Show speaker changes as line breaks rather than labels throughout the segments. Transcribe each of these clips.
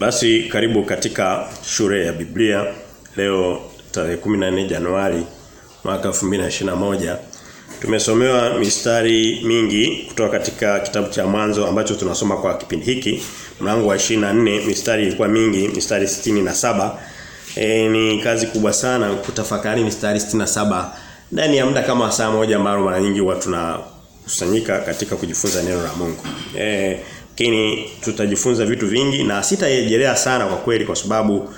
Basi karibu katika shule ya Biblia leo tarehe 14 Januari mwaka 2021. Tumesomewa mistari mingi kutoka katika kitabu cha mwanzo ambacho tunasoma kwa kipindi hiki. Mlango wa 24 mistari ilikuwa mingi, mistari 67. E, ni kazi kubwa sana kutafakari mistari 67 ndani ya muda kama saa moja ambao mara nyingi watu tunakusanyika katika kujifunza neno la Mungu. Eh lakini tutajifunza vitu vingi na sitarejelea sana kwa kweli kwa sababu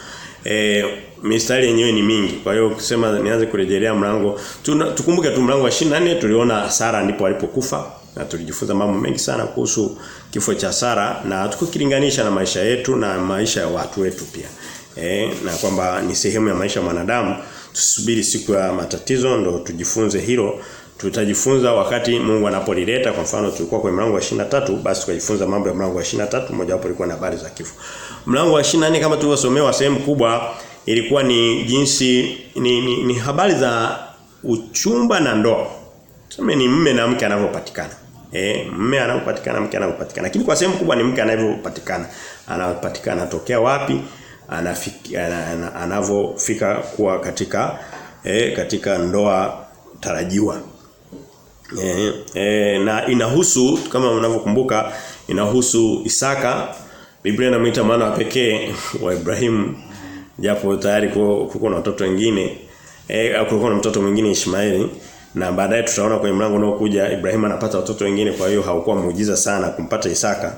e, mistari yenyewe ni mingi. Kwa hiyo kusema nianze kurejelea mlango tukumbuke tu mlango wa 24 tuliona Sara ndipo alipokufa na tulijifunza mambo mengi sana kuhusu kifo cha Sara na tukukilinganisha na maisha yetu na maisha ya watu wetu pia. E, na kwamba ni sehemu ya maisha ya mwanadamu tusubiri siku ya matatizo ndo tujifunze hilo tutajifunza wakati Mungu anapolileta kwa mfano tulikuwa kwenye mlango wa 23 basi tukajifunza mambo ya mlango wa 23 moja wapo ilikuwa na habari za kifo. Mlango wa 24 kama tulivyosomewa sehemu kubwa ilikuwa ni jinsi ni, ni, ni habari za uchumba na ndoa. Tuseme ni mme na mke anavyopatikana. Eh, mme anapopatikana mke anapopatikana. Lakini kwa sehemu kubwa ni mke anavyopatikana. Anapatikana anatokea wapi? Anafika anavyofika kuwa katika eh, katika ndoa tarajiwa. E, e, na inahusu kama unavyokumbuka inahusu Isaka. Biblia inamuita mwana wa pekee wa Ibrahim japo tayari kulikuwa na watoto wengine. Eh kulikuwa na mtoto mwingine Ishmaeli. Na baadaye tutaona kwenye mlango unaokuja Ibrahim anapata watoto wengine kwa hiyo haukuwa muujiza sana kumpata Isaka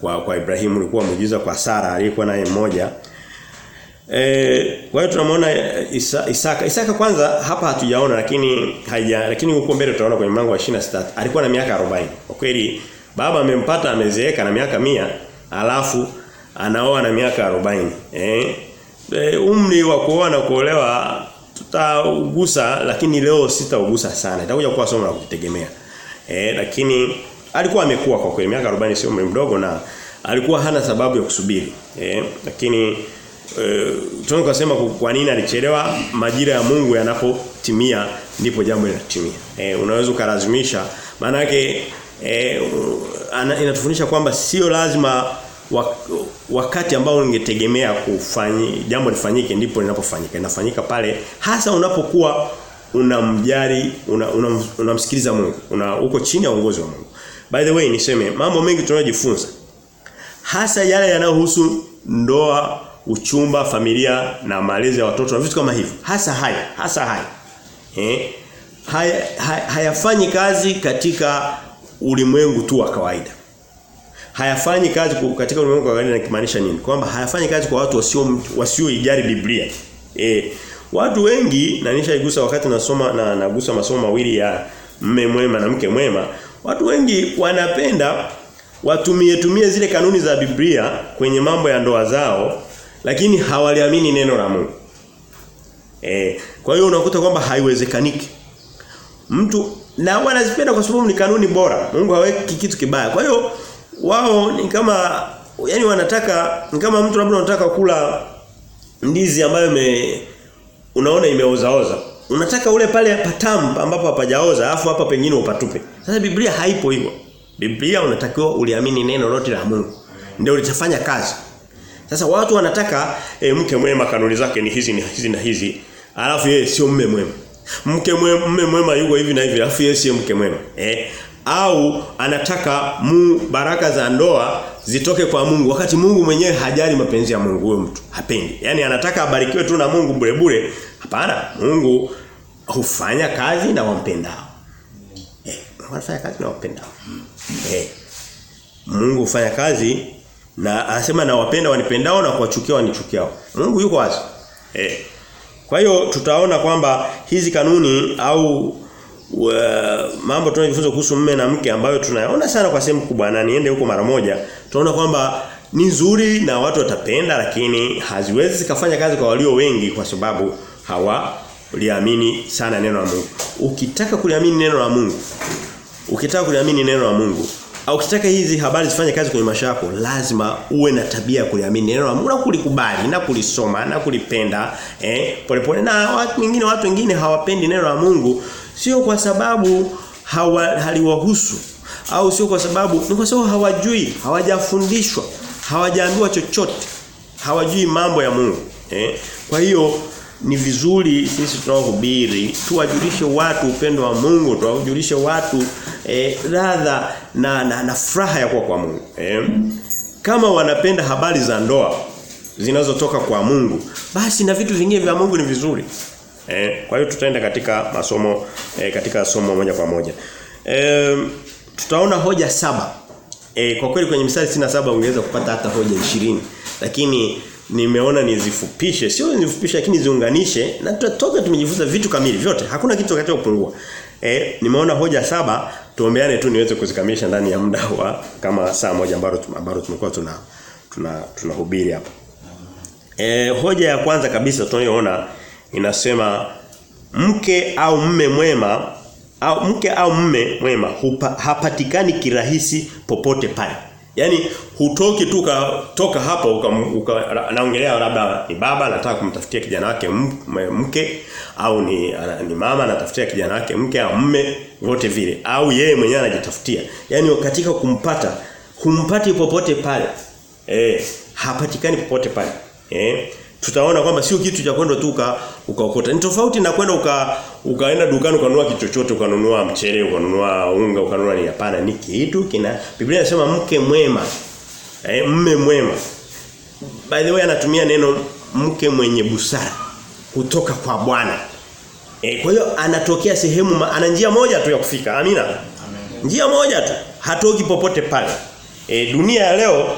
kwa kwa Ibrahim ulikuwa muujiza kwa Sara aliyekuwa naye mmoja Eh, kwa hiyo tunamwona Isa, Isaka. Isaka kwanza hapa hatujaona lakini haija lakini huko mbele tutaona kwenye mlango wa 26. Alikuwa na miaka 40. Kwa kweli baba amempata amezeeka na miaka mia alafu anaoa na miaka 40. Eh? E, umri wa kuoa na kuolewa tutaugusa lakini leo sitaugusa sana. Itakuja kuwa somo la kutegemea. Eh, lakini alikuwa amekuwa kwa kweli miaka 40 sio mdogo na alikuwa hana sababu ya kusubiri. Eh, lakini Uh, tunaweza kusema kwa nini alichelewa majira ya Mungu yanapotimia ndipo jambo linatimia. Eh unaweza ukalazimisha maana yake eh, inatufundisha kwamba sio lazima wakati ambao ungetegemea kufanyi jambo lifanyike ndipo linapofanyika. Inafanyika pale hasa unapokuwa unamjali unamsikiliza una, una Mungu. Una uko chini ya uongozi wa Mungu. By the way niseme mambo mengi tunayojifunza hasa yale yanayohusu ndoa uchumba, familia na malezi ya watoto na vitu kama hivyo. Hasa haya, hasa haya. Eh? Haya, haya hayafanyi kazi katika ulimwengu tu wa kawaida. Hayafanyi kazi katika ulimwengu wa kawaida nikimaanisha nini? Kwamba hayafanyi kazi kwa watu wasio wasioijali Biblia. Eh, watu wengi na nishaigusa wakati nasoma na nagusa masomo mawili ya mme mwema na mke mwema. Watu wengi wanapenda watumie tumie zile kanuni za Biblia kwenye mambo ya ndoa zao lakini hawaliamini neno la Mungu. E, kwa hiyo unakuta kwamba haiwezekaniki. Mtu na wanazipenda kwa sababu ni kanuni bora. Mungu haweki kitu kibaya. Kwa hiyo wao ni kama yani wanataka ni kama mtu labda unataka kula ndizi ambayo ime unaona imeozaoza. Unataka ule pale patamu ambapo hapajaoza afu hapa pengine upatupe. Sasa Biblia haipo hivyo. Biblia unatakiwa uliamini neno lote la Mungu. Ndio litafanya kazi. Sasa watu wanataka e, mke mwema kanuni zake ni hizi ni hizi na hizi. Alafu yeye sio mume mwema. Mke mwema mume mwema yuko hivi na hivi, alafu yeye sio mke mwema. Eh? Au anataka mu baraka za ndoa zitoke kwa Mungu wakati Mungu mwenyewe hajali mapenzi ya Mungu huyo mtu. Hapendi. Yaani anataka abarikiwe tu na Mungu bure bure. Hapana, Mungu hufanya kazi na wampendao. Eh, anafanya kazi na wampendao. Eh. Mungu hufanya kazi na anasema na wapenda wanipendao na kuwachukia wanichukiao. Mungu yuko wazi. Eh. Kwa hiyo tutaona kwamba hizi kanuni au uh, mambo tunayojifunza kuhusu mume na mke ambayo tunayaona sana kwa sehemu kubwa na niende huko mara moja, tunaona kwamba ni nzuri na watu watapenda lakini haziwezi zikafanya kazi kwa walio wengi kwa sababu hawa liamini sana neno la Mungu. Ukitaka kuliamini neno la Mungu, ukitaka kuliamini neno la Mungu, au ukitaka hizi habari zifanye kazi kwenye maisha yako lazima uwe na tabia ya kuliamini neno la Mungu na kulikubali na kulisoma na kulipenda eh polepole na watu wengine watu wengine hawapendi neno la Mungu sio kwa sababu hawa, haliwahusu au sio kwa sababu ni kwa sababu hawajui hawajafundishwa hawajaambiwa chochote Hawajui mambo ya Mungu. Eh? Kwa hiyo ni vizuri sisi tunaohubiri tuwajulishe watu upendo wa Mungu, tuwajulishe watu eh, radha na, na, na furaha ya kuwa kwa Mungu. Eh? Kama wanapenda habari za ndoa zinazotoka kwa Mungu, basi na vitu vingine vya Mungu ni vizuri. Eh, kwa hiyo tutaenda katika masomo eh, katika somo moja kwa moja. Eh, tutaona hoja saba. Eh, kwa kweli kwenye mstari 67 ungeweza kupata hata hoja 20. Lakini nimeona nizifupishe, sio nizifupishe lakini ziunganishe na tutatoka tumejifunza vitu kamili vyote. Hakuna kitu kitakacho kupungua. Eh, nimeona hoja saba tuombeane tu niweze kuzikamilisha ndani ya muda wa kama saa moja ambayo ambayo tumekuwa tuna tuna tunahubiri hapa. Eh, hoja ya kwanza kabisa tunayoona inasema mke au mme mwema au mke au mme mwema hupa, hapatikani kirahisi popote pale. Yaani hutoki tu toka hapo uka, uka labda ni baba anataka kumtafutia kijana wake mke au ni ni mama anatafutia kijana wake mke au mume wote vile au yeye mwenyewe anajitafutia. Yaani katika kumpata humpati popote pale. Eh hapatikani popote pale. Eh tutaona kwamba sio kitu cha kwenda tu ukaokota. Ni tofauti na kwenda uka ukaenda dukani ukanunua kitu chochote, ukanunua mchele, ukanunua unga, ukanunua ni hapana, ni kitu kina Biblia inasema mke mwema. Eh, mme mwema. By the way anatumia neno mke mwenye busara kutoka kwa Bwana. Eh, kwa hiyo anatokea sehemu ana njia moja tu ya kufika. Amina. Amen. Njia moja tu. Hatoki popote pale. Eh, dunia ya leo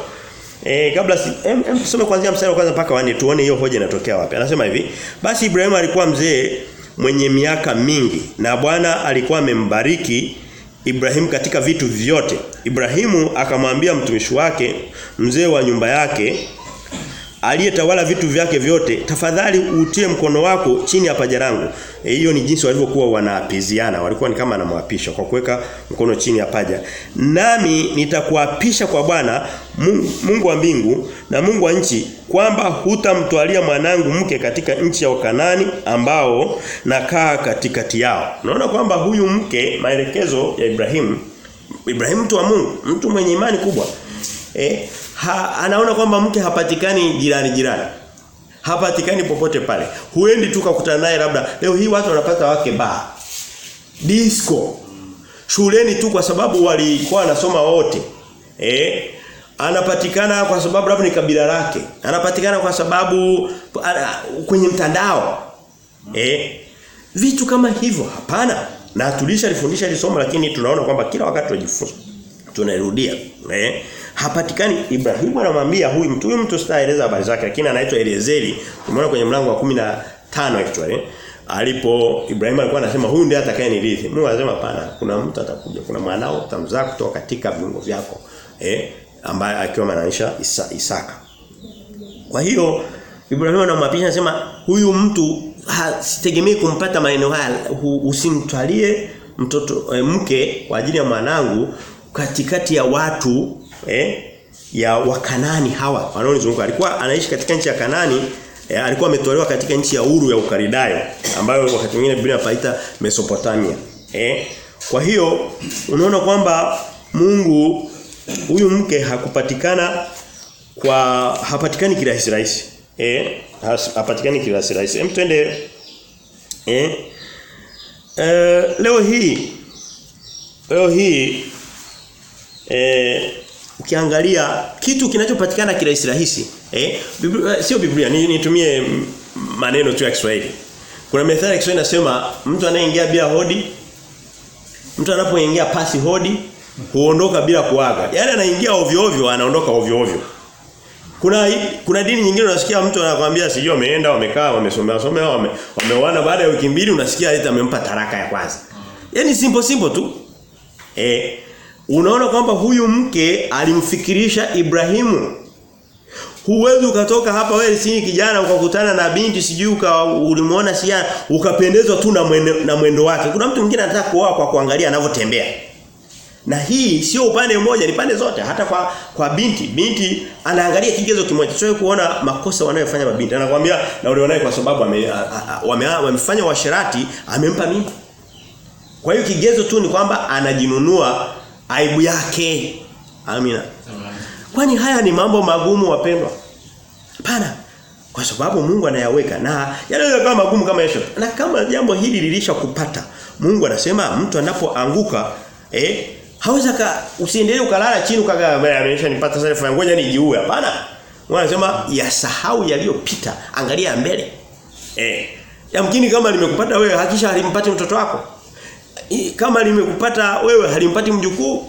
Eh kabla si em, em kuanzia mstari wa kwanza mpaka wanne tuone hiyo hoja inatokea wapi. Anasema hivi, basi Ibrahimu alikuwa mzee mwenye miaka mingi na Bwana alikuwa amembariki Ibrahimu katika vitu vyote. Ibrahimu akamwambia mtumishi wake mzee wa nyumba yake aliyetawala vitu vyake vyote tafadhali utie mkono wako chini ya paja langu. Hiyo e, ni jinsi walivyokuwa wanaapiziana walikuwa ni kama anamwapisha kwa kuweka mkono chini ya paja. Nami nitakuapisha kwa Bwana Mungu, Mungu wa mbingu na Mungu wa nchi kwamba hutamtwalia mwanangu mke katika nchi ya Wakanani ambao nakaa katikati yao. Naona kwamba huyu mke maelekezo ya Ibrahimu Ibrahimu mtu wa Mungu mtu mwenye imani kubwa eh ha, anaona kwamba mke hapatikani jirani jirani. Hapatikani popote pale. Huendi tu kukutana naye labda leo hii watu wanapata wake ba. Disco. Shuleni tu kwa sababu walikuwa wanasoma wote. Eh? Anapatikana kwa sababu labda ni kabila lake. Anapatikana kwa sababu ana, kwenye mtandao. Eh? Vitu kama hivyo hapana. Na tulishalifundisha hili somo lakini tunaona kwamba kila wakati tunajifunza Tunarudia. Eh? Hapatikani Ibrahimu anamwambia huyu mtu huyu mtu sitaeleza habari zake lakini anaitwa Eliezeri. umeona kwenye mlango wa 15 actually. Alipo Ibrahimu alikuwa anasema huyu ndiye atakayenirithi. Mungu anasema pana kuna mtu atakuja, kuna mwanao utamzaa kutoka katika viungo vyako. Eh? ambaye akiwa anaanisha Isa, Isaka. Kwa hiyo Ibrahimu anamwapisha anasema huyu mtu sitegemei kumpata maeneo haya usimtwalie mtoto e, mke kwa ajili ya mwanangu katikati ya watu eh, ya wakanani hawa. Wanaonizunguka alikuwa anaishi katika nchi ya Kanani eh, alikuwa ametolewa katika nchi ya Uru ya Ukaridayo ambayo wakati mwingine Biblia inapaita Mesopotamia. Eh, kwa hiyo unaona kwamba Mungu huyu mke hakupatikana kwa hapatikani kirahisi rahisi. Eh hapatikani kirahisi rahisi. Hem twende. Eh eh leo hii leo hii eh ukiangalia kitu kinachopatikana kirahisi rahisi eh Biblia, sio Biblia nitumie maneno tu ya Kiswahili. Kuna methali ya Kiswahili inasema mtu anayeingia bila hodi mtu anapoingia pasi hodi huondoka bila kuaga. Yaani anaingia ovyo ovyo anaondoka ovyo ovyo. Kuna kuna dini nyingine unasikia mtu anakuambia sijui ameenda wamekaa wamesomea somea wame, wameoana baada ya wiki mbili unasikia eti amempa taraka ya kwanza. Yaani simple simple tu. Eh unaona kwamba huyu mke alimfikirisha Ibrahimu Huwezi ukatoka hapa wewe si kijana ukakutana na binti sijui ulimuona si ukapendezwa tu na mwendo, na mwendo wake. Kuna mtu mwingine anataka kuoa kwa kuangalia anavyotembea. Na hii sio upande mmoja ni pande zote hata kwa kwa binti. Binti anaangalia kigezo kimoja. Sio kuona makosa wanayofanya mabinti. Anakuambia na ule wanaye kwa sababu ame, wame, wamefanya washerati amempa mimba. Kwa hiyo kigezo tu ni kwamba anajinunua aibu yake. Amina. Kwani haya ni mambo magumu wapendwa? Hapana. Kwa sababu Mungu anayaweka na yanaweza kuwa magumu kama Yesu. Na kama jambo hili lilisha kupata, Mungu anasema mtu anapoanguka eh haweza ka usiendelee ukalala chini ukaga amesha nipata sasa ngoja nijiue. Hapana. Mungu anasema yasahau yaliyopita, angalia mbele. Eh. Yamkini kama limekupata wewe hakisha alimpate mtoto wako. Kama limekupata wewe halimpati mjukuu.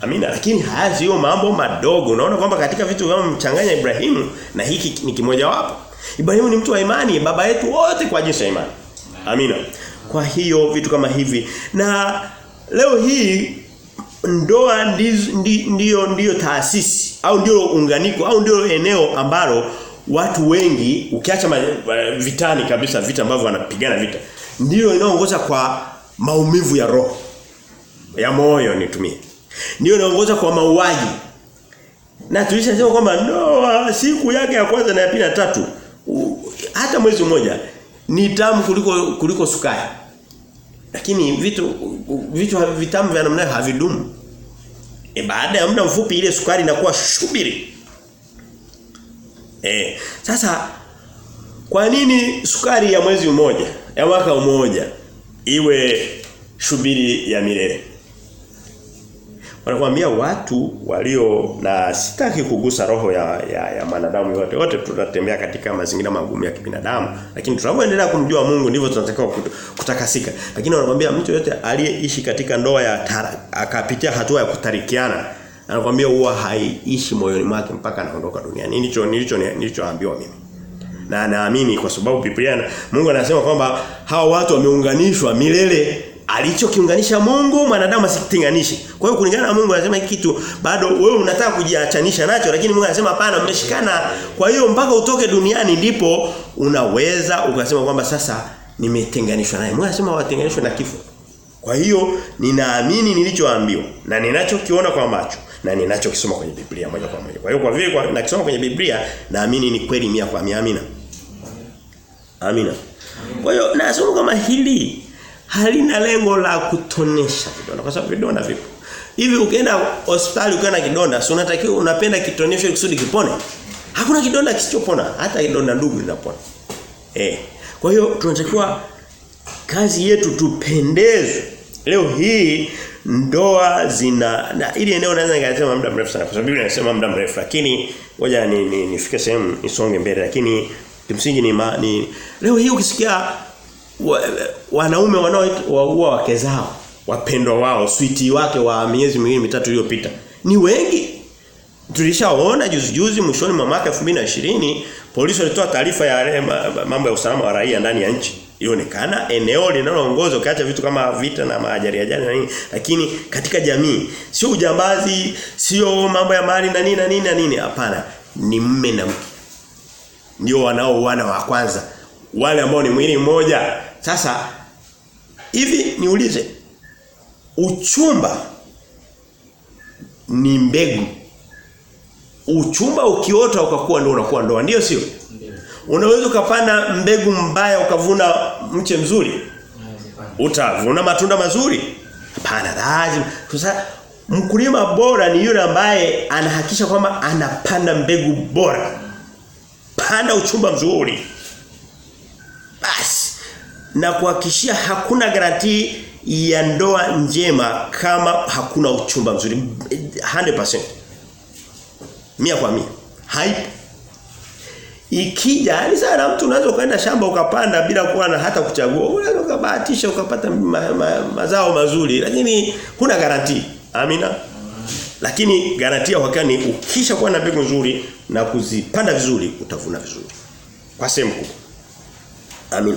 Amina lakini haya sio mambo madogo. Unaona kwamba katika vitu kama mchanganya Ibrahimu na hiki ni kimoja wapo. Ibrahimu ni mtu wa imani, baba yetu wote kwa jinsi ya imani. Amina. Kwa hiyo vitu kama hivi na leo hii ndoa ndizo, ndiyo ndiyo taasisi au ndio unganiko au ndio eneo ambalo watu wengi ukiacha vitani kabisa vita ambavyo wanapigana vita ndio inaongoza kwa maumivu ya roho. Ya moyo nitumie. Ndio inaongoza kwa mauaji. Na tulishasema kwamba ndoa siku yake ya kwanza na ya pili na tatu hata mwezi mmoja ni tamu kuliko kuliko sukari. Lakini vitu vitu vitamu vya namna havidumu. E baada ya muda mfupi ile sukari inakuwa shubiri. Eh, sasa kwa nini sukari ya mwezi mmoja, ya mwaka mmoja iwe shubiri ya milele? Wanakuambia watu walio na sitaki kugusa roho ya ya, ya manadamu yote. Wote tunatembea katika mazingira magumu ya kibinadamu, lakini tunapoendelea kumjua Mungu ndivyo tunatakiwa kutakasika. Lakini wanakuambia mtu yote aliyeishi katika ndoa ya akapitia hatua ya kutarikiana anakuambia huwa haiishi moyoni mwake mpaka anaondoka duniani. Nilicho nilicho nilichoambiwa mimi. Na naamini kwa sababu Biblia Mungu anasema kwamba hawa watu wameunganishwa milele alichokiunganisha Mungu mwanadamu asitenganishe. Kwa hiyo kulingana na Mungu anasema hiki kitu bado wewe unataka kujiachanisha nacho lakini Mungu anasema hapana mmeshikana. Kwa hiyo mpaka utoke duniani ndipo unaweza ukasema kwamba sasa nimetenganishwa naye. Mungu anasema watenganishwe na kifo. Kwa hiyo ninaamini nilichoambiwa na ninachokiona kwa macho na ninachokisoma kwenye Biblia moja kwa moja. Kwa hiyo kwa vile kwa nakisoma kwenye Biblia naamini ni kweli mia kwa mia amina. Amina. Kwa hiyo nasoma kama hili halina lengo la kutonesha vidonda kwa sababu vidonda vipo. Hivi ukienda hospitali ukiwa na kidonda, si unatakiwa unapenda kitonesho kusudi kipone? Hakuna kidonda kisichopona, hata kidonda ndugu linapona. Eh. Kwa hiyo tunatakiwa kazi yetu tupendezwe. Leo hii ndoa zina na ili eneo naweza nikasema muda mrefu sana kwa sababu Biblia inasema muda mrefu lakini ngoja ni, ni nifike sehemu nisonge mbele lakini kimsingi ni, ma, ni leo hii ukisikia wa, wanaume wanaoua wake zao wapendwa wao switi wake wa miezi miwili mitatu iliyopita ni wengi. Tulishaona juzi juzi mwishoni mwa mwaka 2020 polisi walitoa taarifa ya mambo ya usalama wa raia ndani ya nchi. Ilionekana eneo linaloongoza ukiacha vitu kama vita na maajali ajali na nini lakini katika jamii sio ujambazi sio mambo ya mali na nini na nini na nini hapana. Ni mme na mke ndio wanao wana wa kwanza wale ambao ni mwili mmoja sasa hivi niulize uchumba ni mbegu uchumba ukiota ukakuwa ndio unakuwa ndoa ndio sio Unaweza ukapanda mbegu mbaya ukavuna mche mzuri. Utavuna matunda mazuri. Hapana, lazima. Sasa mkulima bora ni yule ambaye anahakisha kwamba anapanda mbegu bora. Panda uchumba mzuri. Basi na kuhakikishia hakuna garanti ya ndoa njema kama hakuna uchumba mzuri 100%. Mia kwa mia. Haipo. Ikija ni sana mtu unaweza kwenda shamba ukapanda bila kuwa na hata kuchagua. Unaweza ukabahatisha ukapata ma, ma, mazao mazuri lakini kuna garanti. Amina. Lakini garantia uhakika ni ukisha kuwa na mbegu nzuri na kuzipanda vizuri utavuna vizuri. Kwa sehemu kubwa. Amin.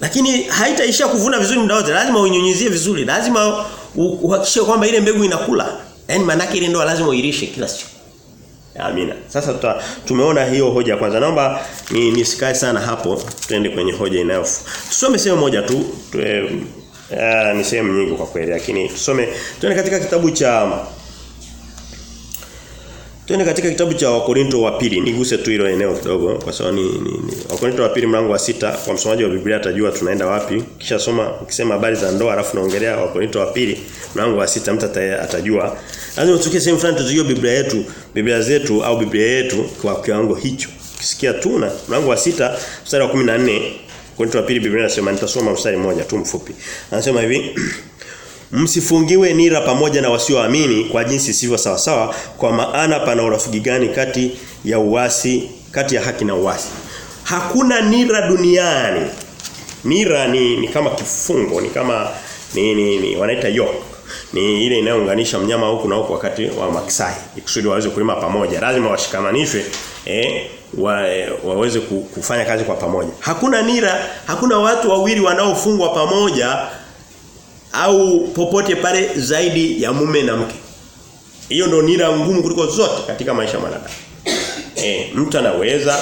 Lakini haitaishia kuvuna vizuri muda wote. Lazima unyunyizie vizuri. Lazima uhakikishe kwamba ile mbegu inakula. Yaani maana ile ndio lazima uirishe kila siku. Amina. Sasa tuta, tumeona hiyo hoja kwanza. Naomba ni nisikae sana hapo. Tuende kwenye hoja inayofu. Tusome sehemu moja tu. tu eh, ni sehemu nyingi kwa kweli lakini tusome tuende katika kitabu cha Twende katika kitabu cha Wakorinto wa pili. Niguse tu hilo eneo kidogo kwa sababu ni, ni, ni Wakorinto wa pili mlango wa sita kwa msomaji wa Biblia atajua tunaenda wapi. Kisha soma ukisema habari za ndoa alafu naongelea Wakorinto wa pili mlango wa sita mtu atajua. Lazima tusikie sehemu fulani tujue Biblia yetu, Biblia zetu au Biblia yetu kwa kiwango hicho. Ukisikia tu na mlango wa sita mstari wa 14 Wakorinto wa pili Biblia inasema nitasoma mstari mmoja tu mfupi. Anasema hivi Msifungiwe nira pamoja na wasioamini kwa jinsi sivyo sawa sawa kwa maana pana urafiki gani kati ya uasi kati ya haki na uasi. Hakuna nira duniani. Nira ni, ni kama kifungo, ni kama ni, ni, ni wanaita yoke. Ni ile inayounganisha mnyama huku na huku wakati wa maksai. Ikusudi waweze kulima pamoja. Lazima washikamanishwe eh wa, waweze kufanya kazi kwa pamoja. Hakuna nira, hakuna watu wawili wanaofungwa pamoja au popote pale zaidi ya mume na mke. Hiyo ndio nira ngumu kuliko zote katika maisha mwanadamu. E, mtu anaweza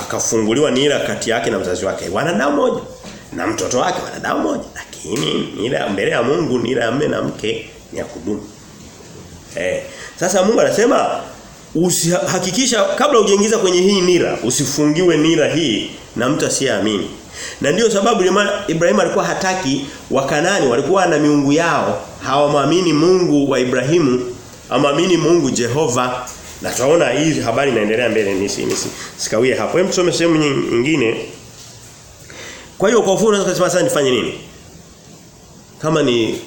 akafunguliwa nira kati yake na mzazi wake. Wanadamu moja na mtoto wake wanadamu moja. Lakini nira mbele ya Mungu nira ya mume na mke ni ya kudumu. Eh, sasa Mungu anasema usihakikisha kabla hujaingiza kwenye hii nira usifungiwe nira hii na mtu asiyeamini. Na ndiyo sababu Ibrahim alikuwa hataki wakanani walikuwa na miungu yao hawamwamini Mungu wa Ibrahimu amwamini Mungu Jehova. Na tunaona hii habari inaendelea mbele nisi nisi sikawie hapo. Hem tusome sehemu nyingine. Kwa hiyo kwa ufupi unaweza kusema sasa nifanye nini? Kama ni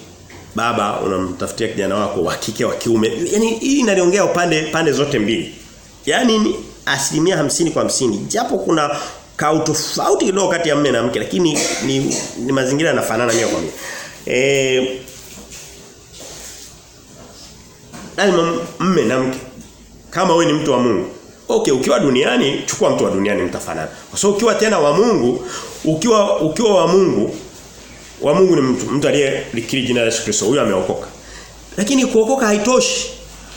baba unamtafutia kijana wako wa kike wa kiume yani hii inaliongea upande pande zote mbili. Yani ni asilimia hamsini kwa hamsini. Japo kuna ka utofauti kidogo kati ya mume na mke lakini ni, ni mazingira yanafanana mia kwa mia. Eh lazima mume na mke kama wewe ni mtu wa Mungu. Okay, ukiwa duniani chukua mtu wa duniani mtafanana. Kwa sababu ukiwa tena wa Mungu, ukiwa ukiwa wa Mungu wa Mungu ni mtu mtu aliyelikiri jina la Yesu Kristo, huyo ameokoka. Lakini kuokoka haitoshi.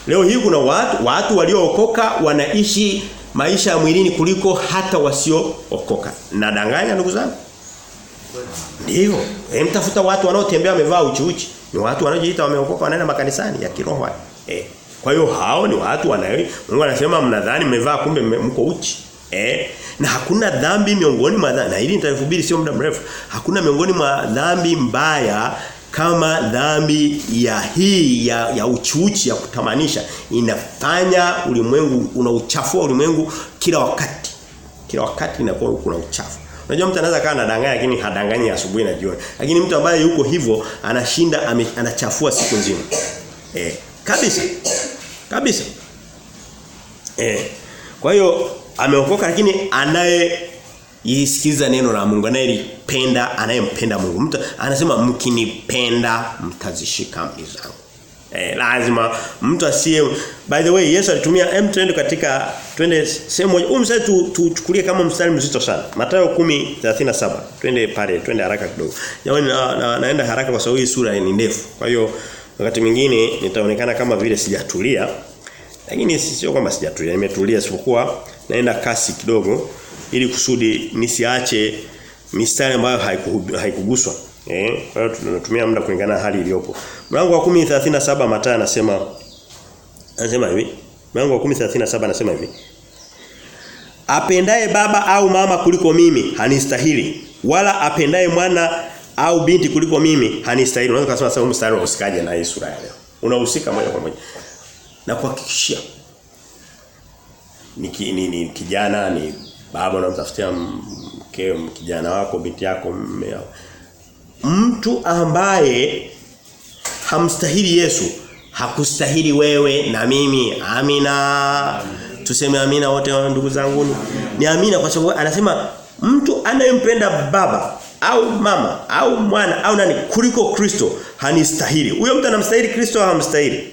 Leo hii kuna watu watu waliookoka wanaishi maisha ya mwilini kuliko hata wasiookoka. Nadanganya ndugu zangu? Ndio. E, mtafuta watu wanaotembea wamevaa uchi uchi. Ni watu wanaojiita wameokoka wanaenda makanisani ya kiroho. Eh. Kwa hiyo hao ni watu wanao Mungu anasema mnadhani mmevaa kumbe mko uchi. Eh. Na hakuna dhambi miongoni mwa. Na hili nitalihubiri sio muda mrefu. Hakuna miongoni mwa dhambi mbaya kama dhambi ya hii ya, ya uchuchi ya kutamanisha inafanya ulimwengu unauchafua ulimwengu kila wakati. Kila wakati inakuwa kuna uchafu. Unajua mtu anaweza kaa anadanganya lakini hadanganyi asubuhi na jioni. Lakini mtu ambaye yuko hivyo anashinda ame, anachafua siku nzima. Eh kabisa. Kabisa. Eh kwa hiyo ameokoka lakini anaye Yisikiza neno la Mungu anayelipenda anayempenda Mungu. Mtu anasema mkinipenda mtazishika amri zangu. Eh, lazima mtu asiye by the way Yesu alitumia hem twende katika twende sehemu moja. Huu mstari tuchukulie tu, kama mstari mzito sana. Mathayo 10:37. Twende pale, twende haraka kidogo. Jamani na, na, naenda haraka kwa sababu hii sura ni ndefu. Kwa hiyo wakati mwingine nitaonekana kama vile sijatulia. Lakini sio kwamba sijatulia, nimetulia sipokuwa naenda kasi kidogo ili kusudi nisiache mistari ambayo haikuguswa. Eh, kwa hiyo tunatumia muda kulingana na hali iliyopo. Mlango wa 10:37 Mathayo anasema anasema hivi. Mlango wa 10:37 anasema hivi. Apendaye baba au mama kuliko mimi hanistahili, wala apendaye mwana au binti kuliko mimi hanistahili. Unaweza kusema sasa mstari wa usikaje na hii sura ya leo. Unahusika moja kwa moja. Na kuhakikishia ni, ni, ni kijana ni baba unamtafutia mkeo kijana wako binti yako mmeo mtu ambaye hamstahili Yesu hakustahili wewe na mimi. Amina. Tuseme amina wote ndugu zangu. Ni amina kwa sababu anasema mtu anayempenda baba au mama au mwana au nani kuliko Kristo hanistahili. Huyo mtu anamstahili Kristo au hamstahili.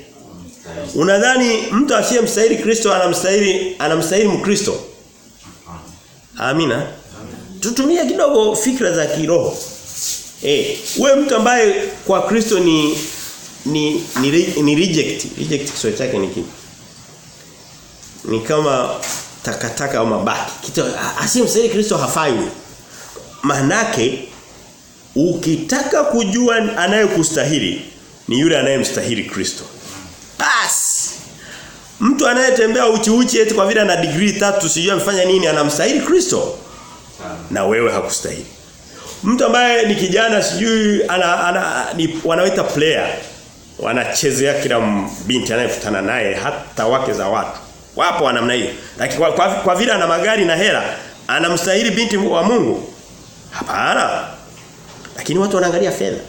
Unadhani mtu asiyemstahili Kristo anamstahili anamstahili mkristo Amina. Tutumie kidogo fikra za kiroho. Eh, wewe mtu ambaye kwa Kristo ni ni ni, ni reject. Reject kiswahili chake ni kipi? Ni kama takataka au mabaki. Kitu asimsaidie Kristo hafai. Manake ukitaka kujua anayekustahili ni yule anayemstahili Kristo. Bas. Mtu anayetembea uchi uchi eti kwa vile ana degree tatu sijui amefanya nini anamstahili Kristo. Na wewe hakustahili. Mtu ambaye ni kijana sijui ana, ana ni, wanaoita player. Wanachezea kila binti anayefutana naye hata wake za watu. Wapo wa namna hiyo. Lakini kwa, kwa, kwa vile ana magari na hela anamstahili binti wa Mungu? Hapana. Lakini watu wanaangalia fedha.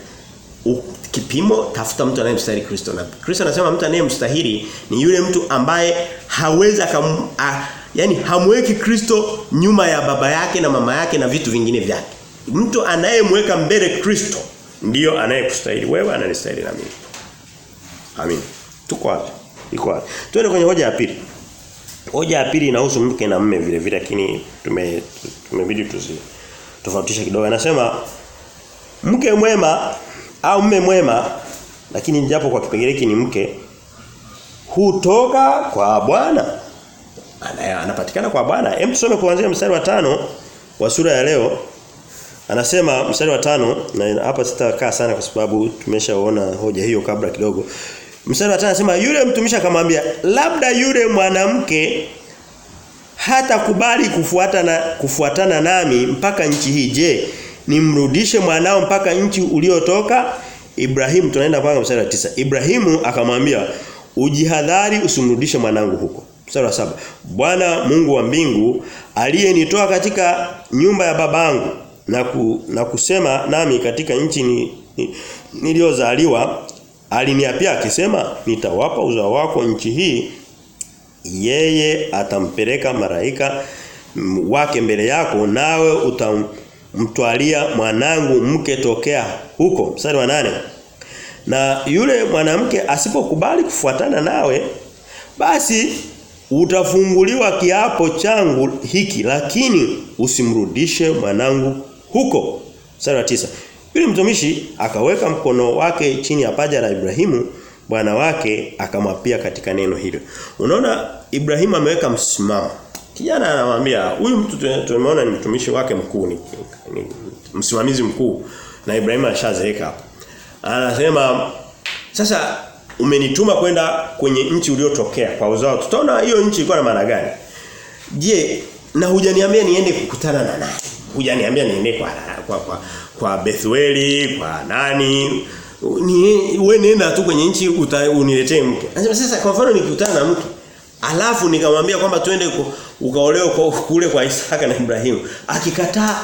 Kipimo tafuta mtu anayemstahili Kristo na Kristo anasema mtu anayemstahili ni yule mtu ambaye hawezi akam yani hamweki Kristo nyuma ya baba yake na mama yake na vitu vingine vyake. Mtu anayemweka mbele Kristo ndio anayekustahili wewe ananistahili na mimi. Amin. Tuko wapi? Iko wapi? twende kwenye hoja ya pili. Hoja ya pili inahusu mke na mume vile vile lakini tume tumebidi tuzi tofautisha kidogo. Anasema mke mwema au mme mwema lakini japo kwa kipengele hiki ni mke hutoka kwa Bwana. Anapatikana kwa Bwana. Hem tusome kuanzia mstari wa tano wa sura ya leo. Anasema mstari wa tano na hapa sitakaa sana kwa sababu tumeshaona hoja hiyo kabla kidogo. Mstari wa tano anasema yule mtumishi akamwambia labda yule mwanamke hata kubali kufuata na kufuatana nami mpaka nchi hii je nimrudishe mwanao mpaka nchi uliotoka. Ibrahimu tunaenda mpaka mstari wa tisa. Ibrahimu akamwambia ujihadhari usimrudishe mwanangu huko. Mstari wa saba. Bwana Mungu wa mbingu aliyenitoa katika nyumba ya babangu na, ku, na kusema nami katika nchi ni, ni, niliyozaliwa aliniapia akisema nitawapa uzao wako nchi hii yeye atampeleka maraika wake mbele yako nawe utamtwalia mwanangu mke tokea huko mstari wa nane na yule mwanamke asipokubali kufuatana nawe basi utafunguliwa kiapo changu hiki lakini usimrudishe mwanangu huko mstari wa tisa yule mtumishi akaweka mkono wake chini ya paja la Ibrahimu bwana wake akamwapia katika neno hilo. Unaona Ibrahimu ameweka msimamo. Kijana anamwambia huyu mtu tumeona ni mtumishi wake mkuu ni, ni msimamizi mkuu na Ibrahimu ashazeeka hapo. Anasema sasa umenituma kwenda kwenye nchi uliotokea kwa uzao. Tutaona hiyo nchi ilikuwa na maana gani? Je, na hujaniambia niende kukutana na nani? Hujaniambia niende kwa kwa kwa, kwa Bethueli, kwa nani? Ni wewe nenda tu kwenye nchi uniletee mke. Anasema sasa kwa mfano nikutana na mtu alafu nikamwambia kwamba twende ukaolewe kwa kule kwa Isaka na Ibrahimu. Akikataa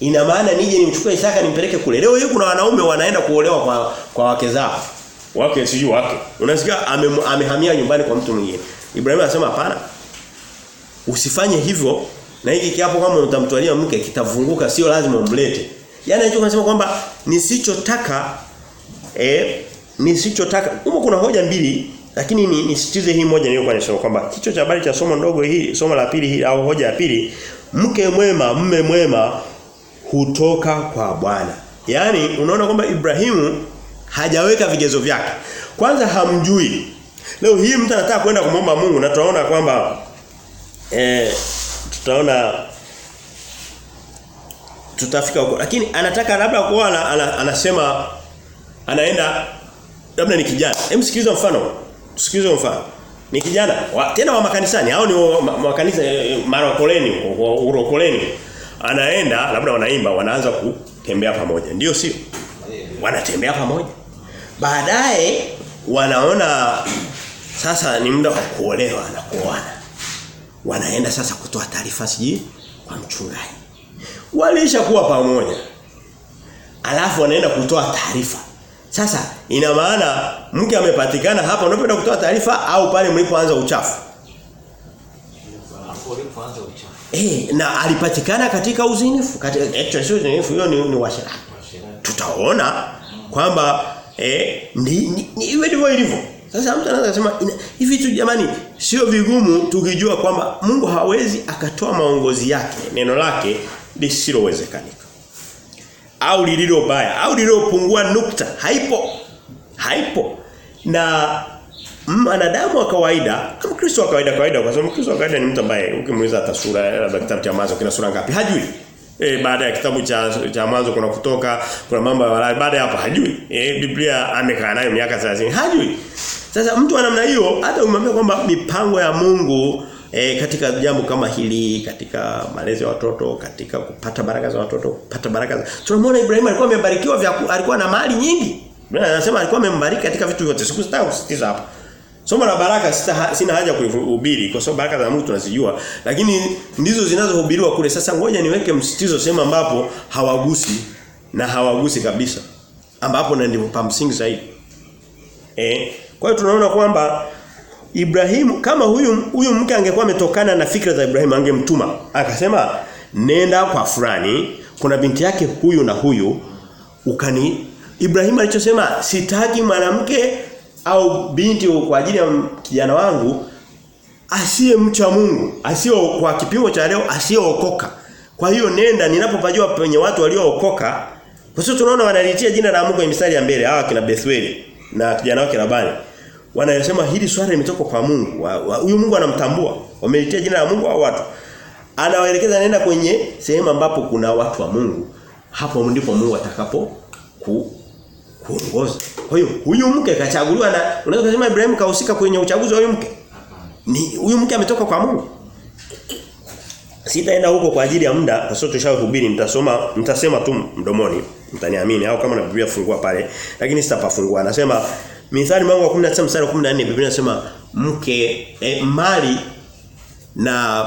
ina maana nije nimchukue Isaka nimpeleke kule. Leo hii kuna wanaume wanaenda kuolewa kwa kwa wake zao. Wake siyo wake. Unasikia ame, amehamia nyumbani kwa mtu mwingine. Ibrahimu anasema hapana. Usifanye hivyo na hiki kiapo kama utamtwalia mke kitavunguka sio lazima umlete. Yaani hicho anasema kwamba nisichotaka eh nisichotaka huko kuna hoja mbili lakini ni nisitize hii moja niliyokuwa nisema kwamba kichwa cha habari cha somo ndogo hii somo la pili hii au hoja ya pili mke mwema mme mwema hutoka kwa Bwana. Yaani unaona kwamba Ibrahimu hajaweka vigezo vyake. Kwanza hamjui. Leo hii mtu anataka kwenda kumomba Mungu na tunaona kwamba eh tutaona tutafika huko lakini anataka labda kuwa anasema anaenda labda ni kijana hem sikiliza mfano sikiliza mfano ni kijana wa, tena wa makanisani. Au ni wa, ma, makanisa marokoleni urokoleni. Anaenda labda wanaimba wanaanza kutembea pamoja. Ndio sio? Wanatembea pamoja. Baadaye wanaona sasa ni muda wa kuolewa na kuoana. Wanaenda sasa kutoa taarifa siji kwa mchungaji. Walishakuwa pamoja. Alafu wanaenda kutoa taarifa. Sasa ina maana mke amepatikana hapa unapoenda kutoa taarifa au pale mlipoanza uchafu? Eh na alipatikana katika uzinifu katika actually sio uzinifu hiyo ni, ni washirati tutaona kwamba eh ni iwe ndivyo ilivyo. Sasa mtu anaweza kusema hivi tu jamani sio vigumu tukijua kwamba Mungu hawezi akatoa maongozi yake neno lake lisilowezekanika. Au lililo baya au lililopungua nukta haipo haipo. Na mwanadamu wa kawaida kama Kristo wa kawaida kawaida kwa sababu Kristo wa kawaida ni mtu ambaye ukimuuliza hata sura labda kitabu cha mwanzo kina sura ngapi hajui. E, baada ya kitabu cha cha mwanzo kuna kutoka kuna mambo ya Walawi baada ya hapo hajui. E, Biblia amekaa nayo miaka 30 hajui. Sasa mtu wa namna hiyo hata umwambia kwamba mipango ya Mungu E, katika jambo kama hili katika malezi ya watoto katika kupata baraka za watoto kupata baraka za tunamwona Ibrahim alikuwa amebarikiwa alikuwa na mali nyingi Biblia anasema alikuwa amembariki katika vitu vyote. Siku sitaka kusitiza hapa. Somo la baraka sita, sina haja kuhubiri kwa sababu baraka za Mungu tunazijua. Lakini ndizo zinazohubiriwa kule. Sasa ngoja niweke msitizo sema ambapo hawagusi na hawagusi kabisa. Ambapo na ndipo pa msingi zaidi. Eh kwa hiyo tunaona kwamba Ibrahimu kama huyu huyu mke angekuwa ametokana na fikra za Ibrahimu angemtuma. Akasema nenda kwa fulani, kuna binti yake huyu na huyu ukani Ibrahimu alichosema sitaki mwanamke au binti kwa ajili ya kijana wangu asiye mcha Mungu, asiye kwa kipimo cha leo asiyeokoka. Kwa hiyo nenda ninapopajua penye watu waliookoka. Kwa sababu tunaona wanalitia jina la Mungu kwenye mistari ya mbele, hawa kina Bethweli na kijana wake Labani wanasema hili swali limetoka kwa Mungu. Huyu Mungu anamtambua. Wamelitia jina la Mungu au watu. Anawaelekeza nenda kwenye sehemu ambapo kuna watu wa Mungu. Hapo ndipo Mungu atakapo ku, kuongoza. Kwa hiyo huyu mke kachaguliwa na unaweza kusema Ibrahim kahusika kwenye uchaguzi wa huyu mke. Ni huyu mke ametoka kwa Mungu. Sitaenda huko kwa ajili ya muda kwa sababu tushahubiri nitasoma nitasema tu mdomoni mtaniamini au kama na Biblia fungua pale lakini sitapafungua anasema Mithali mlango wa 19 mstari wa 14 Biblia inasema mke eh, mali na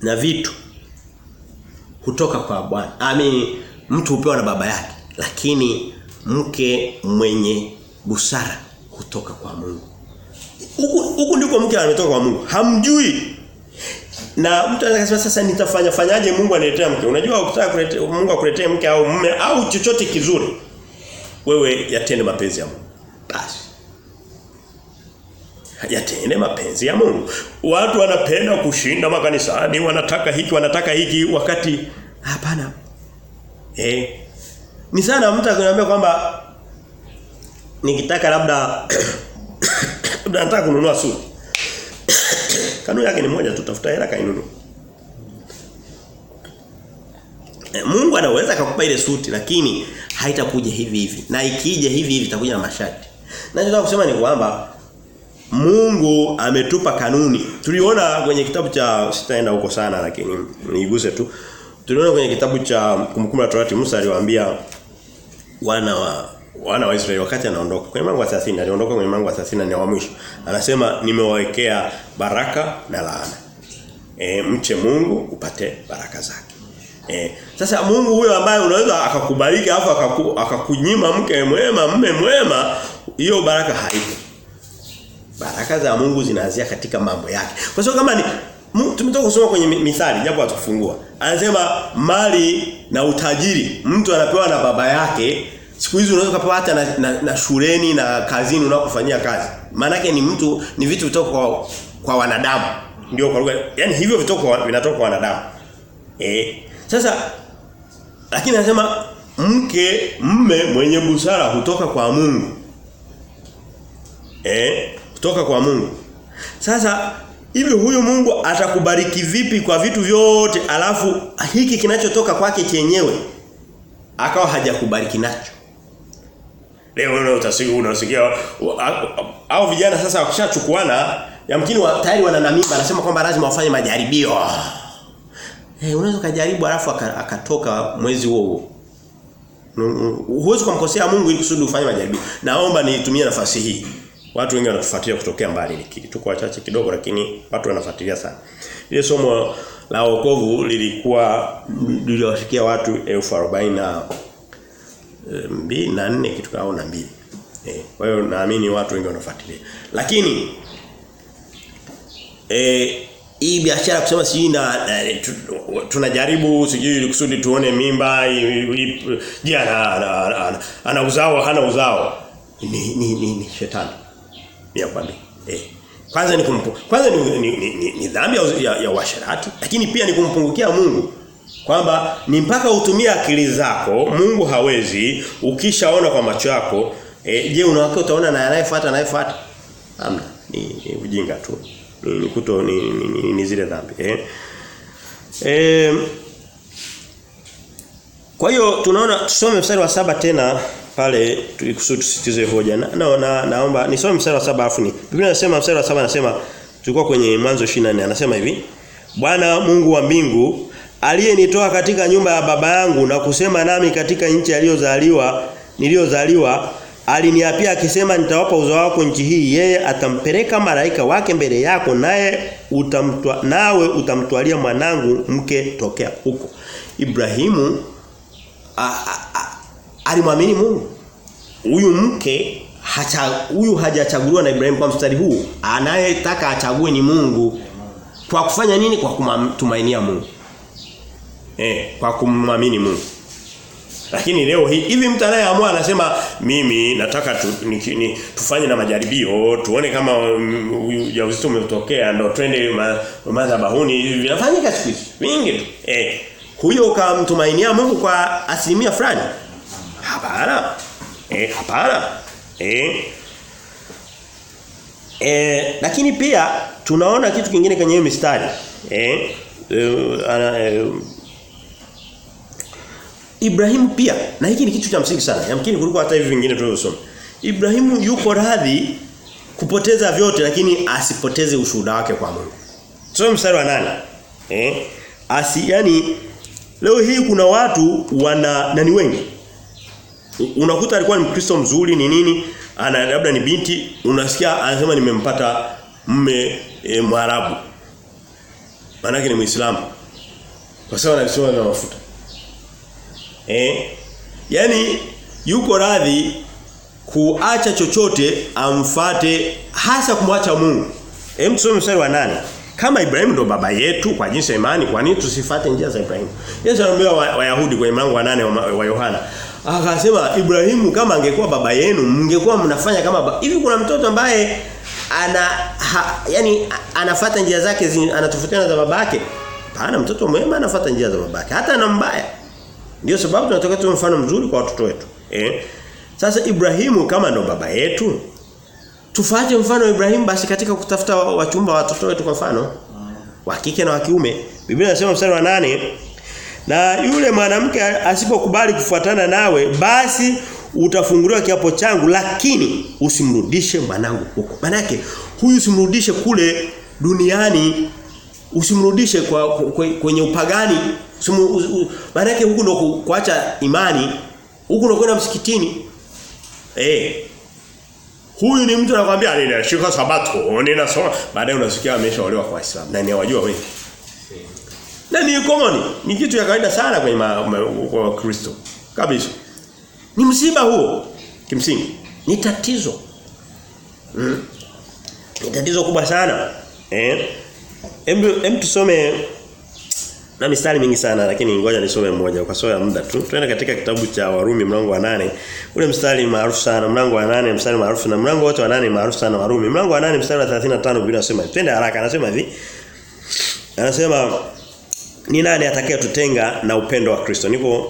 na vitu hutoka kwa Bwana. Amini mtu hupewa na baba yake lakini mke mwenye busara kutoka kwa Mungu. Huku ndiko mke ametoka kwa Mungu. Hamjui. Na mtu anaweza kusema sasa nitafanya fanyaje Mungu aniletee mke? Unajua ukitaka kuletea Mungu akuletee mke au mume au chochote kizuri wewe yatende mapenzi ya Mungu. Basi. Yatende mapenzi ya Mungu. Watu wanapenda kushinda makanisani, wanataka hiki, wanataka hiki wakati hapana. Eh. Ni sana mtu akiniambia kwamba nikitaka labda labda nataka kununua suti. Kanuni yake ni moja tu tafuta hela kainunue. Mungu anaweza akakupa ile suti lakini haitakuja hivi hivi. Na ikija hivi hivi itakuja na masharti. Na nataka kusema ni kwamba Mungu ametupa kanuni. Tuliona kwenye kitabu cha sitaenda huko sana lakini niiguse tu. Tuliona kwenye kitabu cha kumkumbuka Torati Musa aliwaambia wana wa wana wa Israeli wakati anaondoka kwenye mlango wa 30 aliondoka kwenye mlango wa 30 ni wa mwisho. Anasema nimewawekea baraka na laana. E, mche Mungu upate baraka zake. Eh, sasa Mungu huyo ambaye unaweza akakubariki afu akaku, akakunyima mke mwema, mme mwema, hiyo baraka haipo. Baraka za Mungu zinaanzia katika mambo yake. Kwa sababu kama ni tumetoka kusoma kwenye mithali japo hatufungua. Anasema mali na utajiri mtu anapewa na baba yake. Siku hizi unaweza kupewa hata na, na, na shuleni na kazini unakofanyia kazi. Maana ni mtu ni vitu vitoka kwa, kwa wanadamu. Ndio kwa lugha. Yaani hivyo vitoka vinatoka kwa wanadamu. Eh, sasa lakini anasema mke mme mwenye busara hutoka kwa Mungu. Eh, kutoka kwa Mungu. Sasa hivi huyu Mungu atakubariki vipi kwa vitu vyote alafu hiki kinachotoka kwake chenyewe akawa hajakubariki nacho. Leo leo utasikia unasikia au vijana sasa wakishachukuana yamkini wa, tayari wana namimba anasema kwamba lazima wafanye majaribio. Eh hey, unaweza kujaribu alafu akatoka mwezi huo huo. Huwezi kumkosea Mungu ili kusudi ufanye majaribio. Naomba nitumie nafasi hii. Watu wengi wanatufuatilia kutokea mbali nikili. Tuko wachache kidogo lakini watu wanafuatilia sana. Ile somo la wokovu lilikuwa liliwafikia watu elfu arobaini na mbili na nne kitu kama na mbili. Eh, kwa hiyo naamini watu wengi wanafuatilia. Lakini eh hii biashara kusema sijui na, na tunajaribu sijui kusudi tuone mimba je ana, ana, ana, ana uzao hana uzao ni ni, ni, ni shetani nikwambia eh. Kwanza ni kumpu, kwanza ni ni, ni, ni, ni dhambi ya, ya, ya washarati lakini pia ni kumpungukia Mungu. Kwamba ni mpaka utumie akili zako Mungu hawezi ukishaona kwa macho yako eh, je unawake utaona na anayefuata anayefuata hamna. Ni, ni ujinga tu. Ni, ni kuto ni, ni, ni, ni zile dhambi eh. Eh. Kwa hiyo tunaona tusome mstari wa saba tena pale tulikusudi tusitize hoja. Na, no, na naomba nisome mstari wa 7 alafu ni. Biblia inasema mstari wa 7 anasema tulikuwa kwenye mwanzo 24 anasema hivi. Bwana Mungu wa mbingu aliyenitoa katika nyumba ya baba yangu na kusema nami katika nchi aliyozaliwa niliyozaliwa aliniapia akisema nitawapa uzao wako nchi hii yeye atampeleka malaika wake mbele yako naye utamtwa nawe utamtwalia mwanangu mke tokea huko Ibrahimu alimwamini Mungu. Huyu mke hacha huyu hajachaguliwa na Ibrahimu kwa mstari huu. Anayetaka achague ni Mungu. Kwa kufanya nini? Kwa kumtumainia Mungu. Eh kwa kumwamini Mungu. Lakini leo hii hivi mtu anayeamua anasema mimi nataka tu, ni, ni, tufanye na majaribio tuone kama ujauzito um, umetokea ndo twende ma, madhabahuni. Vinafanyika siku hizi vingi tu. Eh huyo kamtumainia Mungu kwa asilimia fulani hapana eh hapana eh Eh, lakini pia tunaona kitu kingine kwenye hiyo mistari. Eh, eh, ana, eh Ibrahimu pia na hiki ni kitu cha msingi sana. Yamkini kuliko hata hivi vingine tulivyosoma. Ibrahimu yuko radhi kupoteza vyote lakini asipoteze ushuhuda wake kwa Mungu. Sio mstari wa nane. Eh? Asi yani leo hii kuna watu wana na ni wengi. Unakuta alikuwa ni Mkristo mzuri ni nini? Ana labda ni binti unasikia anasema nimempata mme e, Mwarabu. Maana ni Muislamu. Kwa sababu anasema na mafuta. Eh? Yaani yuko radhi kuacha chochote amfate hasa kumwacha Mungu. Hem tusome mstari wa nane Kama Ibrahim ndo baba yetu kwa jinsi ya imani, kwa nini tusifate njia za Ibrahim? Yesu anaambia Wayahudi wa kwenye mlango wa nane wa Yohana. Akasema Ibrahimu kama angekuwa baba yenu, mngekuwa mnafanya kama baba. Hivi kuna mtoto ambaye ana ha, yani anafata njia zake anatofautiana za babake? Hapana, mtoto mwema anafata njia za babake, hata na mbaya. Ndio sababu tunataka tu mfano mzuri kwa watoto wetu. Eh? Sasa Ibrahimu kama ndo baba yetu, tufuate mfano wa Ibrahimu basi katika kutafuta wachumba watoto wetu kwa mfano wa kike na wa kiume. Biblia inasema mstari wa nane na yule mwanamke asipokubali kufuatana nawe basi utafunguliwa kiapo changu lakini usimrudishe mwanangu huko. Manake huyu usimrudishe kule duniani usimrudishe kwa, kwenye upagani. Maana yake huku ndo kuacha imani huku ndo kwenda msikitini. Eh huyu ni mtu anakuambia ninashika sabato ninasoma. Baadaye unasikia ameshaolewa kwa Waislamu. Na ni wajua wewe na ni common. Ni kitu ya kawaida sana kwenye kwa Kristo kabisa. Ni msiba huo. Kimsingi. Ni tatizo. Mm. ni tatizo kubwa sana. Eh? Hem tusome na mistari mingi sana lakini ngoja nisome mmoja. Kwa sababu ya muda tu. Tuende katika kitabu cha Warumi mlango wa nane. Ule mstari maarufu sana, mlango wa nane mstari maarufu na mlango wote wa nane maarufu sana Warumi. Mlango wa nane mstari wa 35 Biblia inasema, twende haraka. Anasema hivi. Anasema ni nani atakayetutenga na upendo wa Kristo? Niko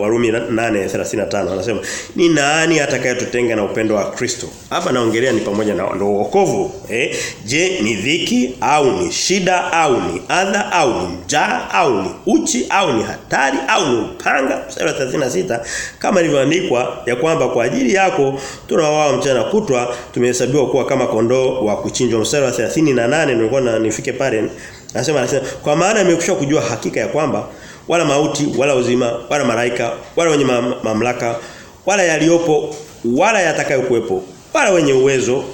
Warumi 8:35 anasema ni nani atakayetutenga na upendo wa Kristo? Hapa naongelea ni pamoja na ndo wokovu. Eh? Je, ni dhiki au ni shida au ni adha au ni njaa au ni uchi au ni hatari au ni upanga? Wa 36 kama ilivyoandikwa ya kwamba kwa ajili yako tunawao mchana kutwa tumehesabiwa kuwa kama kondoo wa kuchinjwa. Wa 38 nilikuwa nifike pale Anasema anasema kwa maana nimekwisha kujua hakika ya kwamba wala mauti wala uzima wala malaika wala wenye mam, mamlaka wala yaliopo wala yatakayokuwepo wala wenye uwezo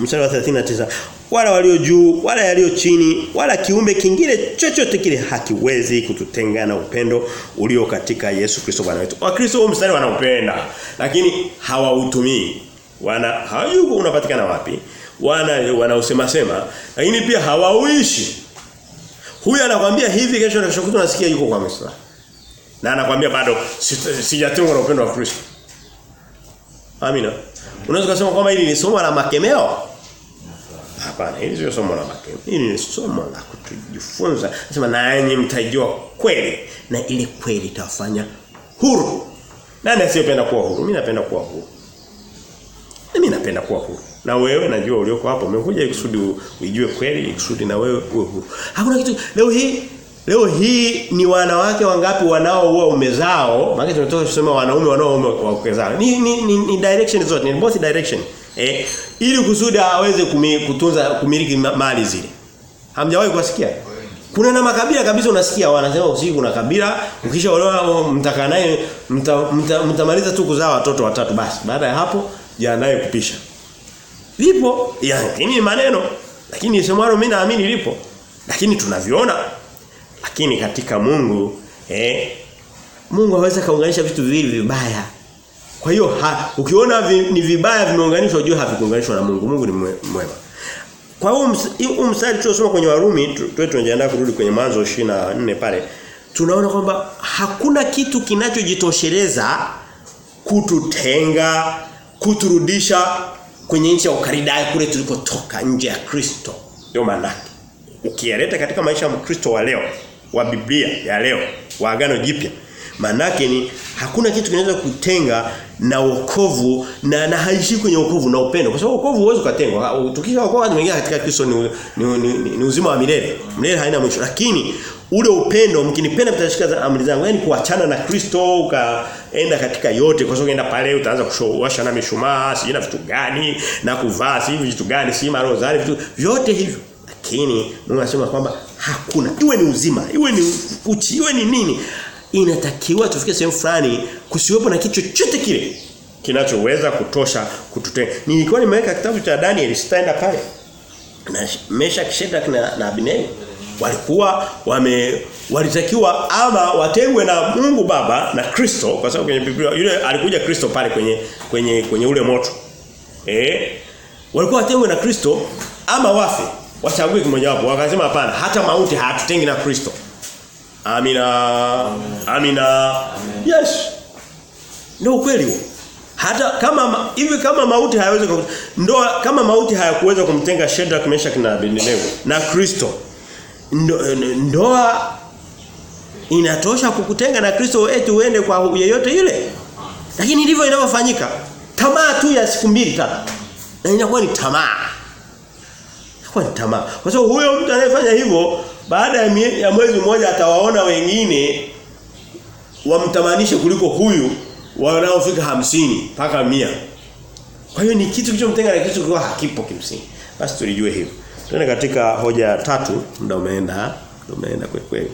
mstari wa 39 wala walio juu wala yaliyo chini wala kiumbe kingine chochote kile hakiwezi kututenga na upendo ulio katika Yesu Kristo Bwana wetu. Wakristo huu mstari wanaupenda lakini hawautumii. Wana hawajui unapatikana wapi. Wana wanausema sema lakini pia hawauishi. Huyu anakwambia hivi kesho na kesho nasikia yuko kwa Muislamu. Na anakwambia bado sijatungwa na upendo wa Kristo. Amina. Unaweza kusema kwamba hili ni somo la makemeo? Hapana, hili sio somo la makemeo. Hili ni somo la kutujifunza. Nasema nanyi mtajua kweli na ile kweli itafanya huru. Nani asiyependa kuwa huru? Mimi napenda kuwa huru. Mimi napenda kuwa huru. Na wewe najua ulioko hapo umekuja ikusudi uijue kweli ikusudi na wewe uwe huru. Hakuna kitu leo hii Leo hii ni wanawake wangapi wanaoua ume zao? Maana tunatoka kusema wanaume wanaoua wake zao. Ni, ni, ni, ni direction zote, ni both direction. Eh, ili kusudi aweze kutunza kumiliki mali zile. Hamjawahi kusikia? Kuna na makabila kabisa unasikia wanasema usiku kuna kabila ukisha olewa mtakaa naye mtamaliza mta, mta tu kuzaa watoto watatu basi. Baada ya hapo jiandae kupisha. Lipo, yani maneno. Lakini semwalo mimi naamini lipo. Lakini tunaviona. Lakini katika Mungu eh Mungu hawezi kaunganisha vitu viwili vibaya. Kwa hiyo ukiona vi, ni vibaya vimeunganishwa ujue havikuunganishwa na Mungu. Mungu ni mwema. Kwa hiyo mstari tuliosoma kwenye Warumi tuwe tunajiandaa kurudi kwenye Mwanzo 24 pale. Tunaona kwamba hakuna kitu kinachojitosheleza kututenga, kuturudisha kwenye nchi ya ukaridayo kule tulikotoka nje ya Kristo. Ndio maana ukieleta katika maisha ya Mkristo wa leo, wa Biblia ya leo, wa agano jipya, manake ni hakuna kitu kinaweza kutenga na wokovu na na haishi kwenye wokovu na upendo. Kwa sababu wokovu huwezi kutengwa. Tukisha wokovu tumeingia katika Kristo ni, ni, ni, ni, ni uzima wa milele. Milele haina mwisho. Lakini ule upendo mkinipenda mtashika amri zangu. yani kuachana na Kristo ukaenda katika yote kwa sababu unaenda pale utaanza kushowasha na mishumaa, si na vitu gani na kuvaa si vitu gani, si marozari vitu vyote hivyo. Lakini Mungu anasema kwamba hakuna iwe ni uzima, iwe ni uchi, iwe ni nini inatakiwa tufike sehemu fulani kusiwepo na kitu chochote kile kinachoweza kutosha kututenga. Nilikuwa nimeweka kitabu cha Daniel sitaenda pale. Na Meshach, Shadrach na, na Abednego walikuwa wame walitakiwa ama watengwe na Mungu Baba na Kristo kwa sababu kwenye Biblia yule alikuja Kristo pale kwenye kwenye kwenye ule moto. Eh? Walikuwa watengwe na Kristo ama wafe. Wachague kimoja wapo. Wakasema hapana, hata mauti hatutengi na Kristo. Amina. Amina. Amen. Yes. Ndio ukweli huo. Hata kama hivi kama mauti hayawezi ndoa kama mauti hayakuweza kumtenga Shadrach, Meshach na Abednego na Kristo. Ndoa inatosha kukutenga na Kristo eti uende kwa yeyote yule. Lakini ndivyo inavyofanyika. Tamaa tu ya siku mbili tatu. Na inakuwa ni tamaa. Inakuwa ni tamaa. Kwa sababu huyo mtu anayefanya hivyo baada ya mwezi mmoja atawaona wengine wamtamanishe kuliko huyu wanaofika hamsini mpaka mia Kwa hiyo ni kitu kilichomtenga na kitu kwa hakipo kimsingi. Basi tulijue hivyo. Tuende katika hoja tatu, muda umeenda, umeenda kweli kweli.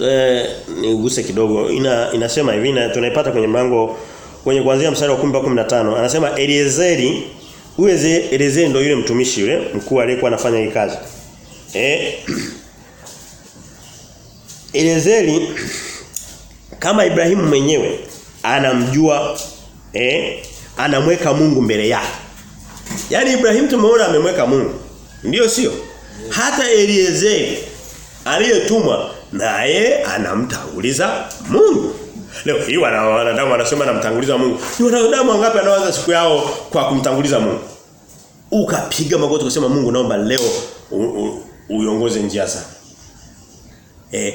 Eh niguse kidogo. Ina inasema hivi na tunaipata kwenye mlango kwenye kuanzia mstari wa 10 mpaka 15. Anasema Eliezeri, huyo Eliezeri ndio yule mtumishi yule mkuu aliyekuwa anafanya hii kazi. Eh Eliezeri kama Ibrahimu mwenyewe anamjua eh anamweka Mungu mbele yake. Yaani Ibrahim tumeona amemweka Mungu. Ndiyo sio? Hata Eliezeri aliyetumwa naye anamtanguliza Mungu. Leo hii wanadamu wanasema anamtanguliza Mungu. Ni wanadamu wangapi anaanza siku yao kwa kumtanguliza Mungu? Ukapiga magoti kusema Mungu naomba leo uiongoze njia zangu. Eh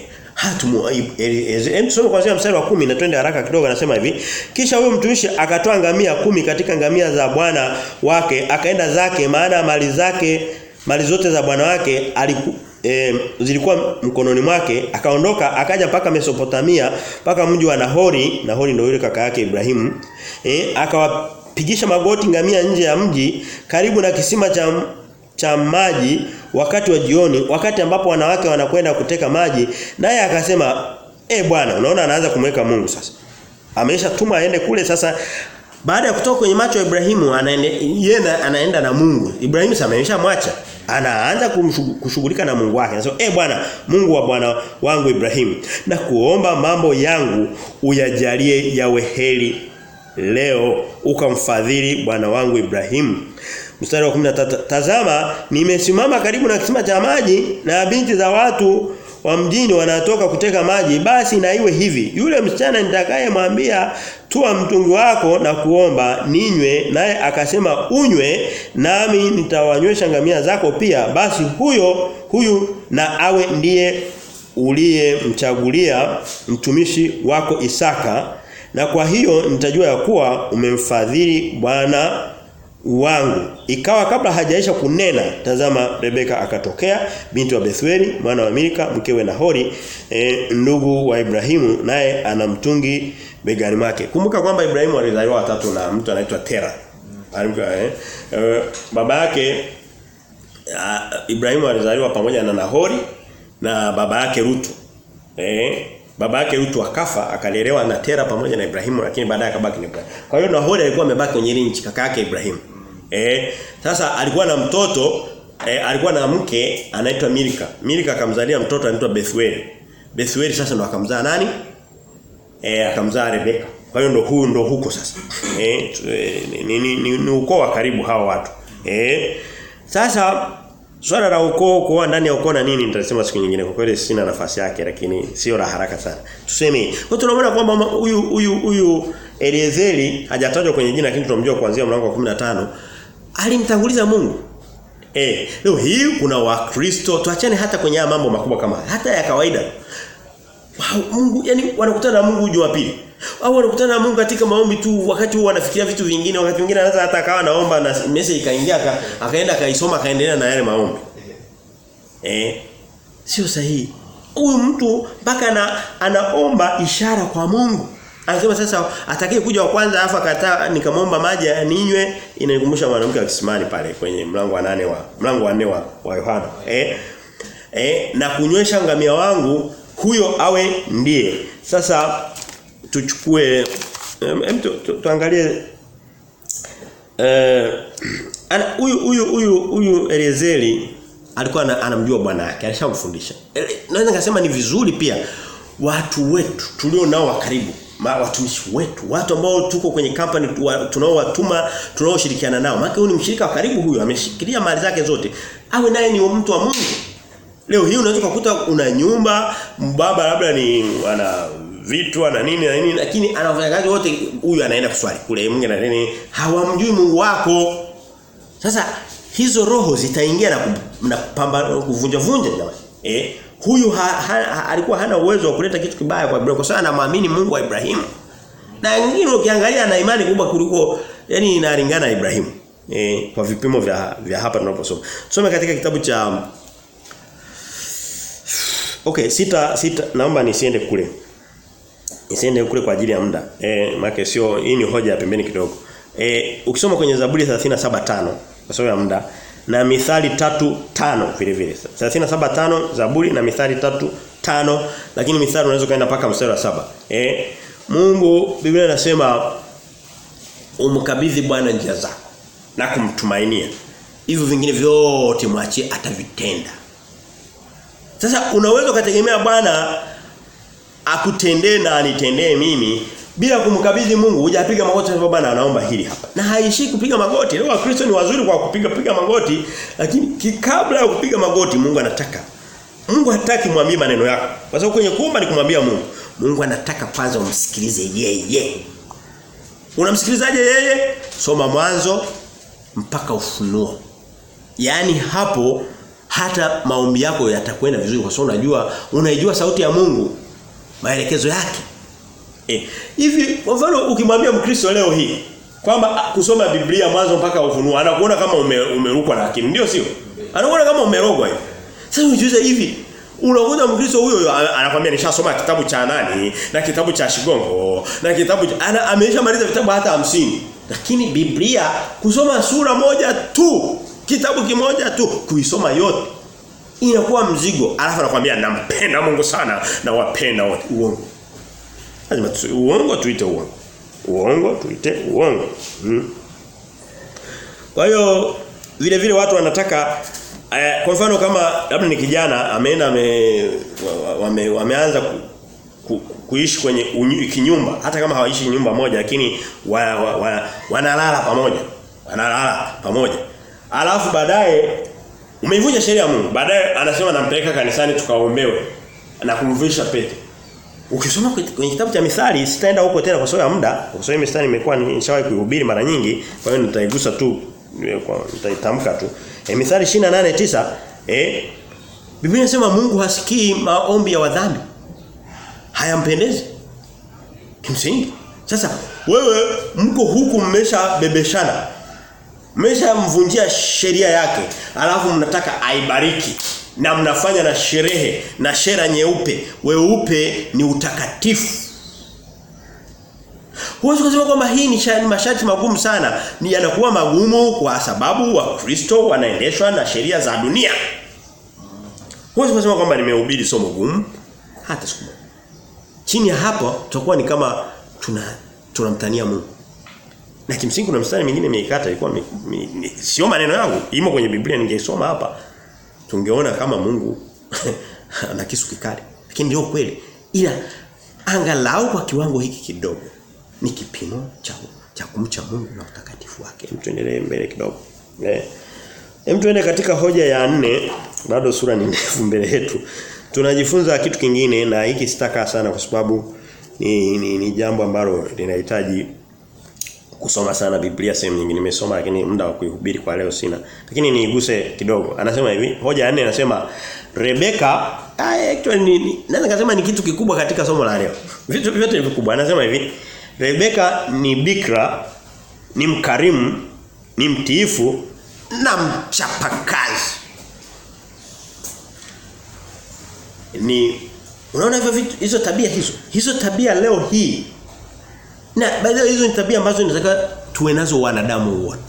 tusome kwanza mstari wa kumi na twende haraka kidogo anasema hivi. Kisha huyo mtumishi akatoa ngamia kumi katika ngamia za bwana wake akaenda zake maana mali zake mali zote za bwana wake aliku, e, zilikuwa mkononi mwake. Akaondoka akaja mpaka Mesopotamia mpaka mji wa Nahori. Nahori ndio yule kaka yake Ibrahimu. Eh akawapigisha magoti ngamia nje ya mji karibu na kisima cha cha maji wakati wa jioni wakati ambapo wanawake wanakwenda kuteka maji naye akasema eh bwana unaona anaanza kumweka Mungu sasa. Amesha tuma aende kule sasa. Baada ya kutoka kwenye macho ya Ibrahimu anaenda anaenda na Mungu. Ibrahimu sasa ameshamwacha. Anaanza kushughulika na Mungu wake. Anasema eh bwana Mungu wa bwana wangu Ibrahimu na kuomba mambo yangu uyajalie yawe heri leo ukamfadhili bwana wangu Ibrahimu Mstari wa 13 Tazama nimesimama karibu na kisima cha maji na binti za watu wa mjini wanatoka kuteka maji. Basi na iwe hivi yule msichana nitakayemwambia tua mtungi wako na kuomba ninywe. Naye akasema unywe nami nitawanywesha ngamia zako pia. Basi huyo huyu na awe ndiye uliyemchagulia mtumishi wako Isaka. Na kwa hiyo nitajua ya kuwa umemfadhili Bwana wangu. Ikawa kabla hajaisha kunena, tazama Rebeka akatokea, binti wa Bethueli, mwana wa Milka, mkewe Nahori, e, ndugu wa Ibrahimu, naye ana mtungi begani mwake. Kumbuka kwamba Ibrahimu alizaliwa watatu na mtu anaitwa Tera. Alimka eh. E, baba yake Ibrahimu alizaliwa pamoja na Nahori na baba yake Rutu. Eh, baba yake Lutu akafa akalelewa na Tera pamoja na Ibrahimu lakini baadaye akabaki na Ibrahimu. Kwa hiyo Nahori alikuwa amebaki kwenye nchi kaka yake Ibrahimu. Eh, sasa alikuwa na mtoto eh, alikuwa na mke anaitwa Milka. Milka akamzalia mtoto anaitwa Bethuel. Bethuel sasa ndo akamzaa nani? Eh, akamzaa Rebeka. Kwa hiyo ndo huu ndo huko sasa. Eh, ni, ni, ni, ni, ni ukoo wa karibu hawa watu. Eh, sasa swala la ukoo kuoa ndani ya ukoo na nini nitasema siku nyingine kwa kweli sina nafasi yake lakini sio la haraka sana. Tuseme kwa tunaona kwamba huyu huyu huyu Eliezeri hajatajwa kwenye jina lakini tunamjua kuanzia mlango wa 15 alimtanguliza Mungu. Eh, leo hii kuna wakristo tuachane hata kwenye mambo makubwa kama hata ya kawaida. Wow, Mungu yani wanakutana na Mungu Jumapili. Au wanakutana na Mungu katika maombi tu wakati huo wanafikiria vitu vingine wakati mwingine anaweza hata akawa naomba na message ikaingia akaenda akaisoma akaendelea na yale maombi. Eh? Sio sahihi. Huyu mtu mpaka ana, anaomba ishara kwa Mungu. Anasema sasa atakaye kuja wa kwanza afa kataa nikamwomba maji ninywe inanikumbusha mwanamke wa kisimani pale kwenye mlango wa nane wa mlango wa nne wa, wa Yohana. Eh? Eh, na kunywesha ngamia wangu huyo awe ndiye. Sasa tuchukue hem tu, tu, tuangalie eh huyu huyu huyu huyu Eliezeri alikuwa anamjua bwana yake alishamfundisha. Naweza ngasema ni vizuri pia watu wetu tulio nao wa karibu watumishi wetu watu ambao tuko kwenye company tunaowatuma tunaoshirikiana nao. Maana huyu ni mshirika wa karibu huyu ameshikilia mali zake zote. Awe naye ni mtu wa Mungu. Leo hii unaweza kukuta una nyumba baba labda ni ana vitu na nini na nini lakini anafanya kazi wote huyu anaenda kuswali kule mwingine na nini hawamjui Mungu wako sasa hizo roho zitaingia na na kupamba kuvunja vunja jamani eh huyu ha, ha, ha, alikuwa hana uwezo wa kuleta kitu kibaya kwa Ibrahimu kwa sababu anamwamini Mungu wa Ibrahimu. Na wengine ukiangalia ana imani kubwa kuliko yani inalingana na Ibrahimu. Eh, kwa vipimo vya vya hapa tunaposoma. Tusome katika kitabu cha Okay, sita sita naomba nisiende kule. Nisiende kule kwa ajili ya muda. Eh, maana sio hii ni hoja ya pembeni kidogo. Eh, ukisoma kwenye Zaburi 37:5 kwa sababu ya muda na Mithali tatu tano vile vile. 37:5 Zaburi na Mithali tatu tano lakini Mithali unaweza kaenda paka mstari wa saba Eh Mungu Biblia inasema umkabidhi Bwana njia zako na kumtumainia. Hivyo vingine vyote mwachie atavitenda. Sasa unaweza kutegemea Bwana akutendee na anitendee mimi bila kumkabidhi Mungu hujapiga magoti kwa Bwana anaomba hili hapa. Na haishi kupiga magoti. Leo Wakristo ni wazuri kwa kupiga piga magoti, lakini kabla ya kupiga magoti Mungu anataka. Mungu hataki mwambie maneno yako. Kwa sababu kwenye kuomba ni kumwambia Mungu. Mungu anataka kwanza umsikilize yeye. Unamsikilizaje yeye? Soma mwanzo mpaka ufunuo. Yaani hapo hata maombi yako yatakwenda vizuri kwa sababu unajua unaijua sauti ya Mungu maelekezo yake. Eh, hivi kwa mfano ukimwambia Mkristo leo hii kwamba kusoma Biblia mwanzo mpaka ufunuo anakuona kama ume, umerukwa na akili ndio sio? Anakuona kama umerogwa hivi. Sasa unajiuliza hivi unakuta Mkristo huyo anakuambia nishasoma kitabu cha nani na kitabu cha Shigongo na kitabu ana ameshamaliza vitabu hata hamsini lakini Biblia kusoma sura moja tu kitabu kimoja tu kuisoma yote inakuwa mzigo alafu anakuambia nampenda Mungu sana na wapenda uongo. Lazima uongo tuite uongo. Uongo tuite uongo. Hmm. kwa hiyo vile vile watu wanataka eh, kwa mfano kama labda ni kijana ameenda ame, wame, wameanza ku, ku, kuishi kwenye unyu, kinyumba. Hata kama hawaishi nyumba moja lakini wa, wa, wa, wanalala pamoja. Wanalala pamoja. Alafu baadaye umeivunja sheria ya Mungu baadaye anasema nampeleka kanisani tukaombewe na kumvisha pete Ukisoma kwenye kitabu cha Mithali sitaenda huko tena kwa sababu ya muda. Kwa sababu Mithali imekuwa nishawahi kuihubiri mara nyingi, kwa hiyo nitaigusa tu kwa nitaitamka tu. E, Mithali 28:9 eh Biblia inasema Mungu hasikii maombi ya wadhambi. Hayampendezi. Kimsingi. Sasa wewe mko huku mmesha bebeshana. Mmeshamvunjia sheria yake, alafu mnataka aibariki na mnafanya na sherehe na shera nyeupe. Weupe ni utakatifu. Huwezi kusema kwamba hii ni masharti magumu sana. Ni yanakuwa magumu kwa sababu Wakristo wanaendeshwa na sheria za dunia. Huwezi kusema kwamba nimehubiri somo gumu hata siku moja. Chini ya hapo tutakuwa ni kama tuna tunamtania Mungu. Na kimsingi kuna mstari mingine nimeikata ilikuwa mi, mi, mi, sio maneno yangu, imo kwenye Biblia ningeisoma hapa. Tungeona kama Mungu ana kisu kikali. Lakini ndio kweli. Ila angalau kwa kiwango hiki kidogo ni kipimo cha cha kumcha Mungu na utakatifu wake. Tuendelee mbele kidogo. Eh. Hem tuende katika hoja ya nne, bado sura ni ndefu mbele yetu. Tunajifunza kitu kingine na hiki sitaka sana kwa sababu ni, ni, ni jambo ambalo linahitaji kusoma sana Biblia sehemu nyingine nimesoma lakini muda wa kuihubiri kwa leo sina. Lakini niiguse kidogo. Anasema hivi, hoja ya nne anasema Rebeka actually ni, ni naweza kusema ni kitu kikubwa katika somo la leo. Vitu vyote ni vikubwa. Anasema hivi, Rebeka ni bikra, ni mkarimu, ni mtiifu na mchapakazi. Ni unaona hivyo vitu hizo tabia hizo. Hizo tabia leo hii na baadhi hizo ni tabia ambazo inataka tuwe nazo wanadamu wote.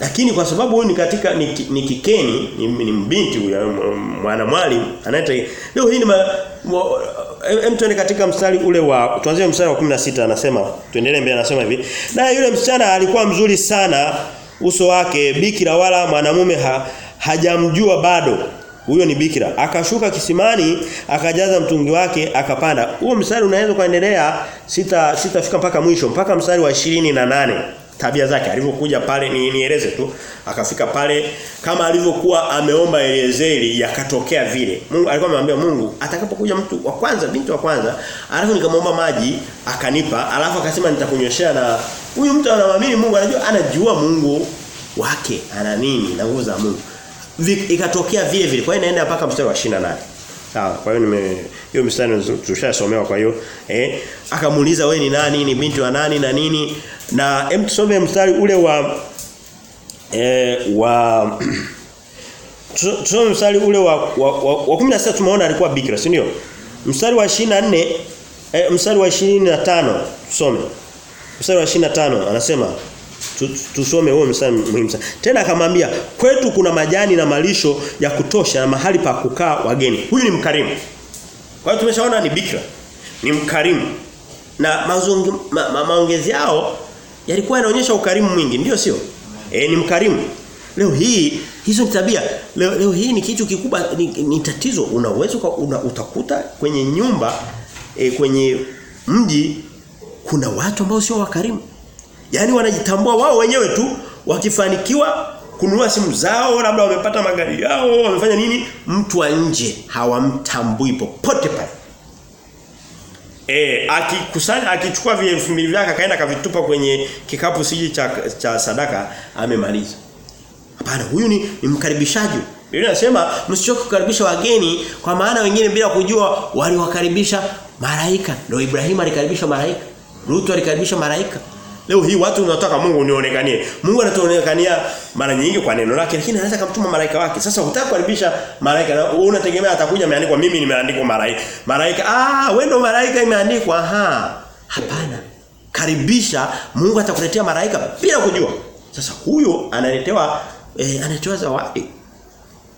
Lakini kwa sababu huyu ni katika ni, ni kikeni, ni, ni mbinti huyu mwana mwalimu anaita leo hii ni hem tuende katika mstari ule wa tuanzie mstari wa 16 anasema tuendelee mbele anasema hivi. Na yule msichana alikuwa mzuri sana uso wake bikira wala mwanamume ha, hajamjua bado huyo ni bikira. Akashuka kisimani akajaza mtungi wake akapanda. Huo mstari unaweza kuendelea sita sitafika mpaka mwisho mpaka mstari wa ishirini na nane. Tabia zake alivyokuja pale ni nieleze tu akafika pale kama alivyokuwa ameomba Eliezeri yakatokea vile. Mungu alikuwa amemwambia Mungu atakapokuja mtu wa kwanza binti wa kwanza alafu nikamwomba maji akanipa alafu akasema nitakunyoshea na huyu mtu anamwamini Mungu anajua anajua Mungu wake ana nini na nguvu za Mungu ikatokea vile vile. Kwa hiyo inaenda mpaka mstari wa 28. Sawa. Kwa hiyo nime hiyo mstari tulishasomewa kwa hiyo eh akamuuliza wewe ni nani? Ni binti wa nani na nini? Na hem tusome mstari ule wa eh wa tusome mstari ule wa wa, wa, wa 16 tumeona alikuwa bikira, si ndio? Mstari wa 24 eh, mstari wa 25 tusome. Mstari wa 25 anasema tusome huo mstari muhimu sana. Tena akamwambia, "Kwetu kuna majani na malisho ya kutosha na mahali pa kukaa wageni." Huyu ni mkarimu. Kwa hiyo tumeshaona ni bikira. Ni mkarimu. Na mazungu, ma, ma, maongezi yao yalikuwa yanaonyesha ukarimu mwingi, ndio sio? Eh ni mkarimu. Leo hii hizo ni tabia. Leo, leo hii ni kitu kikubwa ni, ni tatizo. Unaweza una, utakuta kwenye nyumba e, kwenye mji kuna watu ambao sio wakarimu. Yaani wanajitambua wao wenyewe tu wakifanikiwa kununua simu zao labda wamepata magari yao wamefanya nini mtu wa nje hawamtambui popote pale. Eh akikusanya akichukua vile 2000 vyake akaenda akavitupa kwenye kikapu siji cha, cha sadaka amemaliza. Hapana huyu ni, ni mkaribishaji. Biblia inasema msichoke kukaribisha wageni kwa maana wengine bila kujua waliwakaribisha malaika. Ndio Ibrahim alikaribisha malaika. Ruth alikaribisha malaika. Leo hii watu wanataka Mungu unionekanie. Mungu anatuonekania mara nyingi kwa neno lake lakini anaweza kumtuma malaika wake. Sasa hutaki kuharibisha malaika na unategemea atakuja ameandikwa mimi nimeandikwa malaika. Malaika ah wewe ndo malaika imeandikwa ha. Hapana. Karibisha Mungu atakuletea malaika bila kujua. Sasa huyo analetewa eh, analetewa zawadi.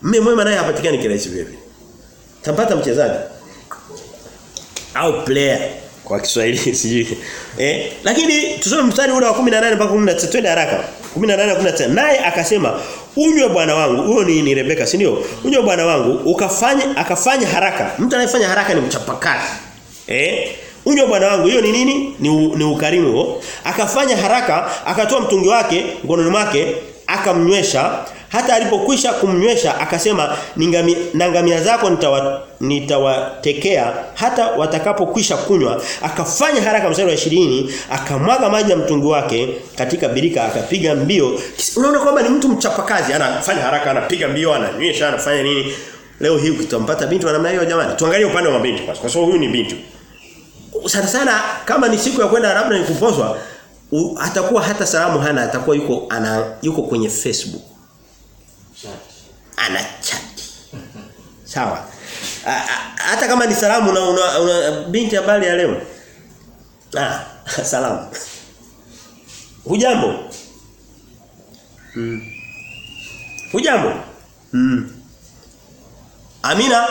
Mme mwema naye hapatikani kirahisi vile vile. Tampata mchezaji au player kwa Kiswahili sijui. Eh, lakini tusome mstari ule wa 18 mpaka 19 twende haraka. 18 19. Naye akasema, "Unywe bwana wangu." Huyo ni, ni Rebeka, si ndio? "Unywe bwana wangu, ukafanya akafanya haraka." Mtu anayefanya haraka ni mchapakazi. Eh? Unywe bwana wangu, hiyo ni nini? Ni, ni ukarimu huo. Akafanya haraka, akatoa mtungi wake mkononi mwake, akamnywesha hata alipokwisha kumnywesha akasema ningami, na ngamia zako nitawa, nitawatekea hata watakapokwisha kunywa. Akafanya haraka mstari wa 20 akamwaga maji ya mtungi wake katika birika akapiga mbio. Unaona kwamba ni mtu mchapakazi anafanya haraka anapiga mbio ananywesha anafanya nini? Leo hii ukitampata binti wa namna hiyo jamani? Tuangalie upande wa binti kwa sababu huyu ni binti. Sana sana kama ni siku ya kwenda labda ni kupozwa atakuwa hata salamu hana atakuwa yuko ana yuko kwenye Facebook ana chat sawa hata kama ni salamu una, una, una binti habari ya leo ah salamu hujambo mm. hujambo mm. amina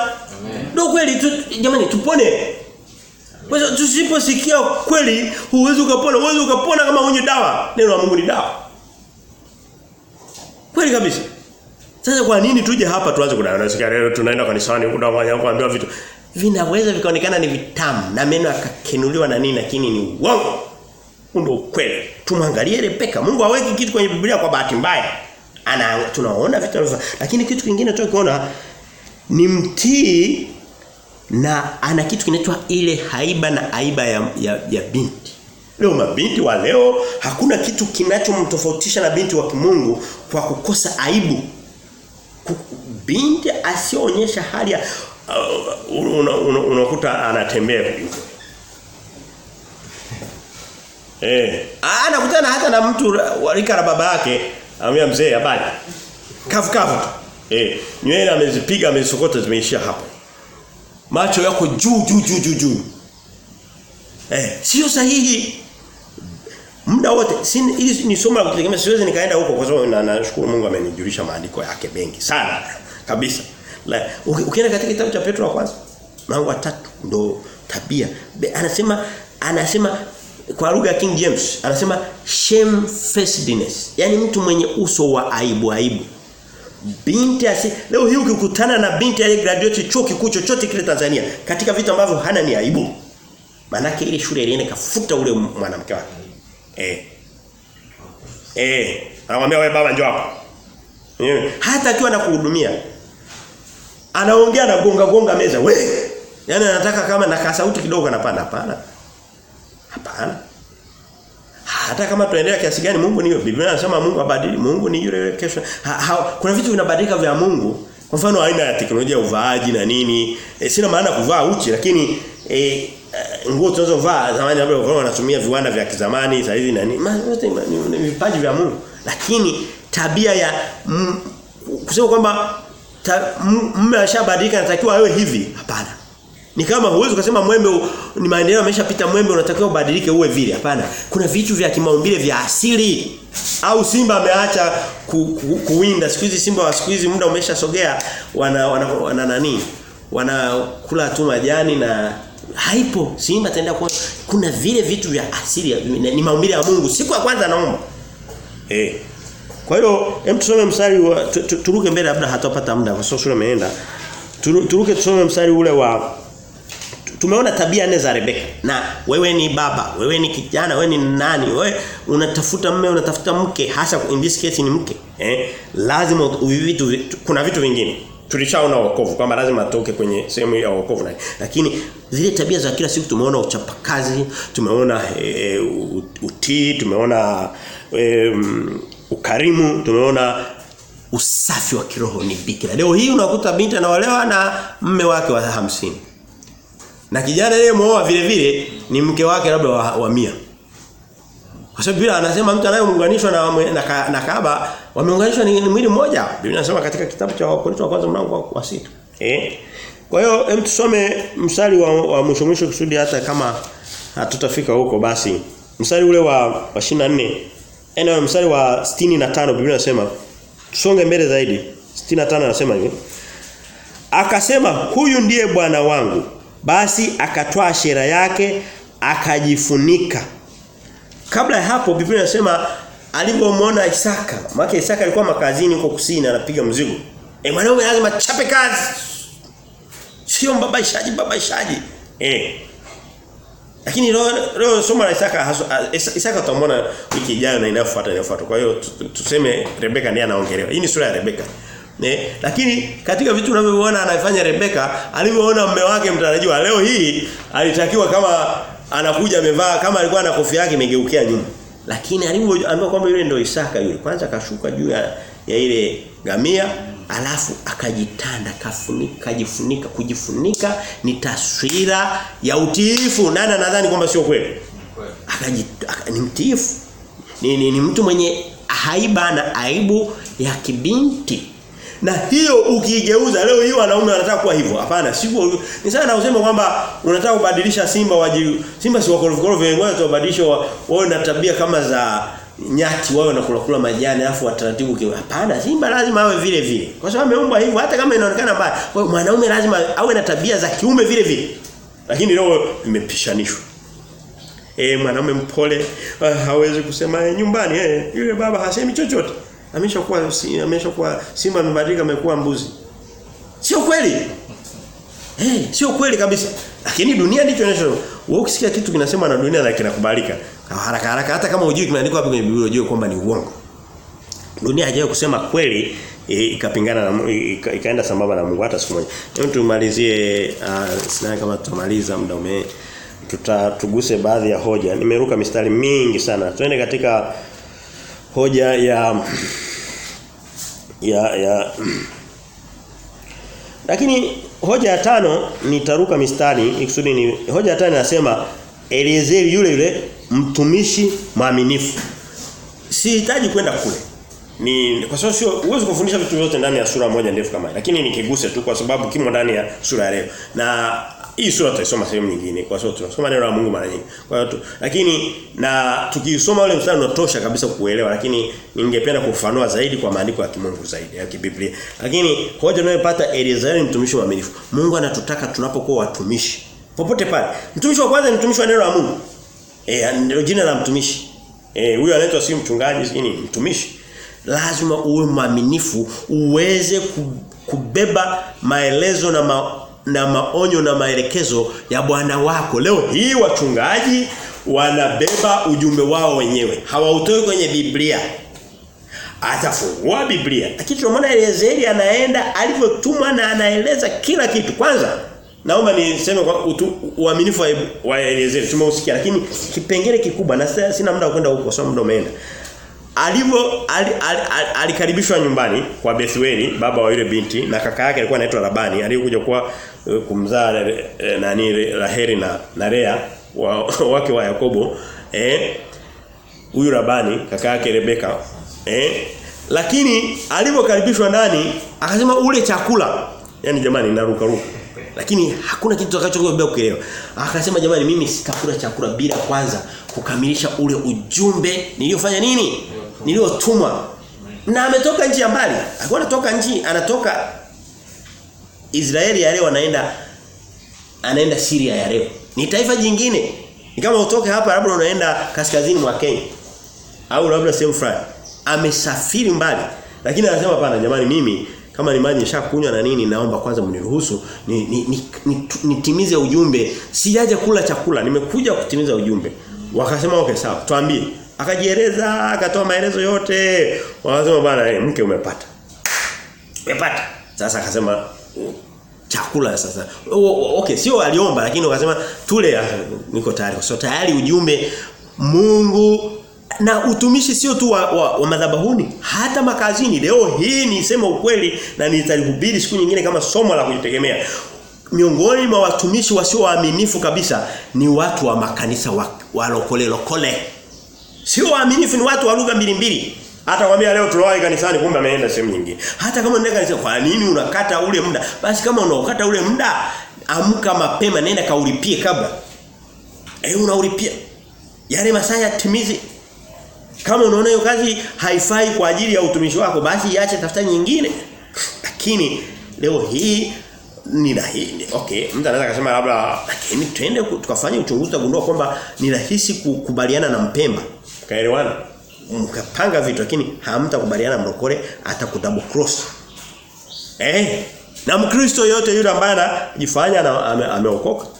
ndio kweli tu, jamani tupone kwa hiyo tusiposikia kweli huwezi ukapona, huwezi ukapona kama unywe dawa. Neno la Mungu ni dawa. Kweli kabisa. Sasa kwa nini tuje hapa tuanze kudanganya? Sikia leo tunaenda kanisani kudanganya kuambiwa vitu vinaweza vikaonekana ni vitamu na meno yakakenuliwa na nini lakini ni uongo. Ndio kweli. Tumwangalie Rebeka. Mungu haweki kitu kwenye Biblia kwa bahati mbaya. Ana tunaona vitu. Lakini kitu kingine tunakiona ni mtii na ana kitu kinaitwa ile haiba na aiba ya, ya, ya binti. Leo mabinti wa leo hakuna kitu kinachomtofautisha na binti wa kimungu kwa kukosa aibu. Binti asionyesha hali ya uh, unakuta una, una, anatembea hivyo. Eh, anakutana hata na mtu walika na baba yake, anamwambia mzee habari. Kafu kafu. Eh, nywele amezipiga amezisokota zimeishia hapo macho yako juu juu juu juu juu eh sio sahihi muda wote si ili ni somo la kutegemea siwezi nikaenda huko kwa sababu nashukuru Mungu amenijulisha maandiko yake mengi sana kabisa. La ukienda katika kitabu cha Petro wa kwanza mlango wa tatu ndo tabia. Be, anasema anasema kwa lugha ya King James anasema shamefacedness. Yani mtu mwenye uso wa aibu aibu. Binti asi leo hii ukikutana na binti aliye graduate chuo kikuu chochote kile Tanzania katika vitu ambavyo hana ni aibu. Manake ile shule ile kafuta ule mwanamke wake eh. Eh. Anamwambia wewe baba njoo hapa. Eh. Hata akiwa anakuhudumia anaongea na gonga gonga meza. Wewe Yaani anataka kama na sauti kidogo anapanda hapana hapana. Hata kama tunaendelea kiasi gani Mungu ni Biblia inasema Mungu abadili. Mungu ni yule kesho. Ha, ha, kuna vitu vinabadilika vya Mungu. Kwa mfano aina ya teknolojia uvaaji na nini. E, sina maana kuvaa uchi lakini e, nguo tunazovaa zamani labda wao wanatumia viwanda vya kizamani sasa hivi nani ni vipaji vya Mungu lakini tabia ya kusema kwamba mume ashabadilika anatakiwa awe hivi hapana ni kama huwezi kusema mwembe ni maendeleo yameshapita mwembe unatakiwa ubadilike uwe vile. Hapana. Kuna vitu vya kimaumbile vya asili. Au simba ameacha ku, ku, kuwinda. Siku hizi simba wa siku hizi muda umeshasogea wana, wana, wana nani? Wanakula tu majani na haipo. Simba ataenda kwa kuna vile vitu vya asili ni maumbile ya Mungu. Siku ya kwanza naomba. Eh. Kwa hiyo hem tusome mstari wa turuke mbele labda hatapata muda kwa sababu shule imeenda. Turuke tusome mstari ule wa tumeona tabia nne za Rebeka na wewe ni baba wewe ni kijana wewe ni nani wewe unatafuta mume unatafuta mke hasa in this case ni mke eh lazima vitu kuna vitu vingine tulishaona wokovu kwamba lazima atoke kwenye sehemu ya wokovu na lakini zile tabia za kila siku tumeona uchapakazi tumeona e, utii tumeona e, ukarimu tumeona usafi wa kiroho ni bikira. Leo hii unakuta binti anaolewa na mme wake wa hamsini. Na kijana yeye muoa vile vile ni mke wake labda wa, wa. Kwa sababu bila anasema mtu anayeunganishwa na na, na Kaaba wameunganishwa ni, mwili mmoja. Biblia inasema katika kitabu cha Wakorintho wa kwanza mlango wa, 6. Eh? Kwa hiyo hem tusome mstari wa, wa mwisho mwisho kusudi hata kama hatutafika huko basi. Mstari ule wa, wa 24 ena mstari wa 65 Biblia inasema tusonge mbele zaidi. 65 anasema hivi. Akasema huyu ndiye bwana wangu basi akatoa shera yake akajifunika. Kabla ya hapo Biblia inasema alipomwona Isaka, maana Isaka alikuwa makazini huko kusini anapiga mzigo. Eh mwanaume lazima chape kazi. Sio mbabaishaji mbabaishaji. Eh. Lakini leo leo somo la Isaka Isaka tutamwona wiki ijayo na inayofuata inayofuata. Kwa hiyo tuseme Rebeka ndiye anaongelewa. Hii ni sura ya Rebeka. Ne, lakini katika vitu unavyoona anafanya Rebeka alivyoona mume wake mtarajiwa leo hii alitakiwa kama anakuja amevaa kama alikuwa na kofia yake imegeukia nyuma. Lakini alipoambiwa kwamba yule ndio Isaka yule. Kwanza akashuka juu ya, ya ile gamia alafu akajitanda kafunika kajifunika kujifunika ni taswira ya utiifu. Nani nadhani kwamba sio kweli? Akajit ni mtiifu. Ni, ni, ni mtu mwenye haiba na aibu ya kibinti. Na hiyo ukigeuza leo hii wanaume wanataka kuwa hivyo. Hapana, sivyo. Ni sana nausema kwamba unataka kubadilisha Simba waji Simba si wakorofokoro viongozi tuwabadilisha wao na tabia kama za nyati wao na kula kula majani afu wataratibu kiwa. Hapana, Simba lazima awe vile vile. Kwa sababu ameumbwa hivyo hata kama inaonekana mbaya. Kwa hiyo mwanaume lazima awe na tabia za kiume vile vile. Lakini leo imepishanishwa. Eh mwanaume mpole uh, hawezi kusema nyumbani eh yule baba hasemi chochote. Ameshakuwa ameshakuwa simba amebadilika amekuwa mbuzi. Sio kweli? Eh sio kweli kabisa. Lakini dunia ndicho inacho wewe ukisikia kitu kinasema na dunia na kinakubalika. Haraka haraka hata kama hujui kimeandikwa hapo kwenye Biblia unajua kwamba ni uongo. Dunia haijawahi kusema kweli e, ikapingana na ika, ikaenda sambamba na Mungu hata siku moja. Hebu tumalizie uh, sina kama tutamaliza muda ume tutatuguse baadhi ya hoja. Nimeruka mistari mingi sana. Twende katika hoja ya ya ya lakini hoja ya tano nitaruka mistari ikusudi ni hoja ya tano inasema Eliezeri yule yule mtumishi mwaminifu. Sihitaji kwenda kule. Ni kwa sababu sio uwezo kufundisha vitu vyote ndani ya sura moja ndefu kama hii. Lakini nikiguse tu kwa sababu kimo ndani ya sura ya leo. Na hii sura tutaisoma sehemu nyingine kwa sababu tunasoma neno la Mungu mara nyingi. Kwa hiyo lakini na tukisoma ule mstari unatosha kabisa kuelewa lakini ningependa kufanua zaidi kwa maandiko ya kimungu zaidi ya kibiblia. Lakini hoja tunayopata Eliezer mtumishi mwaminifu. Mungu anatutaka tunapokuwa watumishi. Popote pale. Mtumishi wa kwanza ni mtumishi wa neno la Mungu. Eh ndio jina la mtumishi. Eh huyu anaitwa si mchungaji si mtumishi. Lazima uwe mwaminifu uweze kubeba maelezo na ma, na maonyo na maelekezo ya Bwana wako. Leo hii wachungaji wanabeba ujumbe wao wenyewe. Hawautoi kwenye Biblia. Atafungua Biblia. Lakini tunamwona Eliezeri anaenda alivyotumwa na anaeleza kila kitu. Kwanza naomba niseme kwa uaminifu wa, Eliezeri tumeusikia lakini kipengele kikubwa na sina muda wa kwenda huko sababu muda umeenda. Alivyo alikaribishwa al, al, al, nyumbani kwa Bethueli baba wa yule binti na kaka yake alikuwa anaitwa Labani aliyekuja kwa uh, kumzaa uh, nani Raheli na na Lea wa, wake wa Yakobo eh huyu Labani kaka yake Rebeka eh lakini alivyokaribishwa ndani akasema ule chakula yani jamani naruka ruka lakini hakuna kitu tutakachobeba kuelewa. Akasema jamani mimi sitakula chakula bila kwanza kukamilisha ule ujumbe niliyofanya nini? Niliyotumwa. Na ametoka nchi ya mbali. Alikuwa anatoka nchi anatoka Israeli ya leo anaenda anaenda Syria ya leo. Ni taifa jingine. Ni kama utoke hapa labda unaenda kaskazini mwa Kenya au labda sehemu fulani. Amesafiri mbali. Lakini anasema hapana jamani mimi kama ni maji nishakunywa na nini naomba kwanza mniruhusu ni, ni, ni, ni, nitimize ujumbe sijaje kula chakula nimekuja kutimiza ujumbe wakasema okay sawa tuambie akajieleza akatoa maelezo yote. Wakasema bana mke umepata. Umepata. Sasa akasema chakula sasa. O, okay sio aliomba lakini wakasema tule niko tayari. So tayari ujumbe Mungu na utumishi sio tu wa, wa, wa madhabahuni hata makazini. Leo hii ni sema ukweli na nitalihubiri siku nyingine kama somo la kujitegemea. Miongoni mwa watumishi wasio waaminifu kabisa ni watu wa makanisa wa, wa lokole lokole sio waaminifu ni watu wa lugha mbili mbili hata kwambia leo tulowahi kanisani kumbe ameenda sehemu nyingine hata kama unaenda kanisa kwa nini unakata ule muda basi kama unaokata ule muda amka mapema nenda kaulipie kabla eh unaulipia yale masaa yatimize kama unaona hiyo kazi haifai kwa ajili ya utumishi wako basi iache tafuta nyingine. Lakini leo hii ni rahisi. Okay, mtu anaweza kusema labda lakini twende tukafanye uchunguzi tugundua kwamba ni rahisi kukubaliana na mpemba. Kaelewana? Mkapanga vitu lakini hamtakubaliana mrokole atakudouble cross. Eh? Na Mkristo yote yule ambaye anajifanya ameokoka. Ame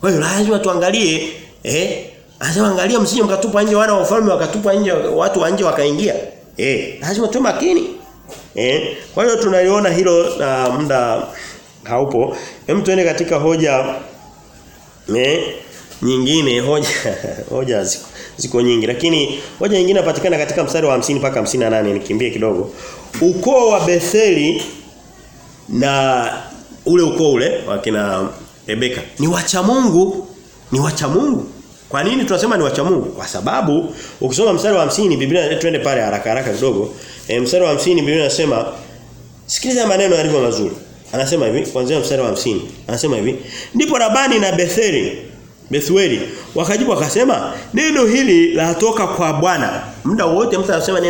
kwa hiyo lazima tuangalie eh Anasema angalia msije mkatupa nje wana wa ufalme wakatupa nje watu wa nje wakaingia. Eh, lazima tuwe makini. Eh, kwa hiyo tunaliona hilo na muda haupo. Hem tuende katika hoja eh nyingine hoja hoja ziko, ziko nyingi lakini hoja nyingine inapatikana katika mstari wa 50 mpaka 58 nikimbie kidogo. Ukoo wa Betheli na ule ukoo ule wakina Rebeka ni wacha Mungu, ni wacha Mungu. Kwa nini tunasema ni wacha Mungu? Kwa sababu ukisoma mstari wa 50 Biblia twende pale haraka haraka kidogo. E, mstari wa 50 Biblia inasema sikiliza maneno yalivyo mazuri. Anasema hivi kuanzia mstari wa 50. Anasema hivi, ndipo Labani na Betheli Bethueli wakajibu wakasema neno hili latoka kwa Bwana. Muda wote mtu anasema neno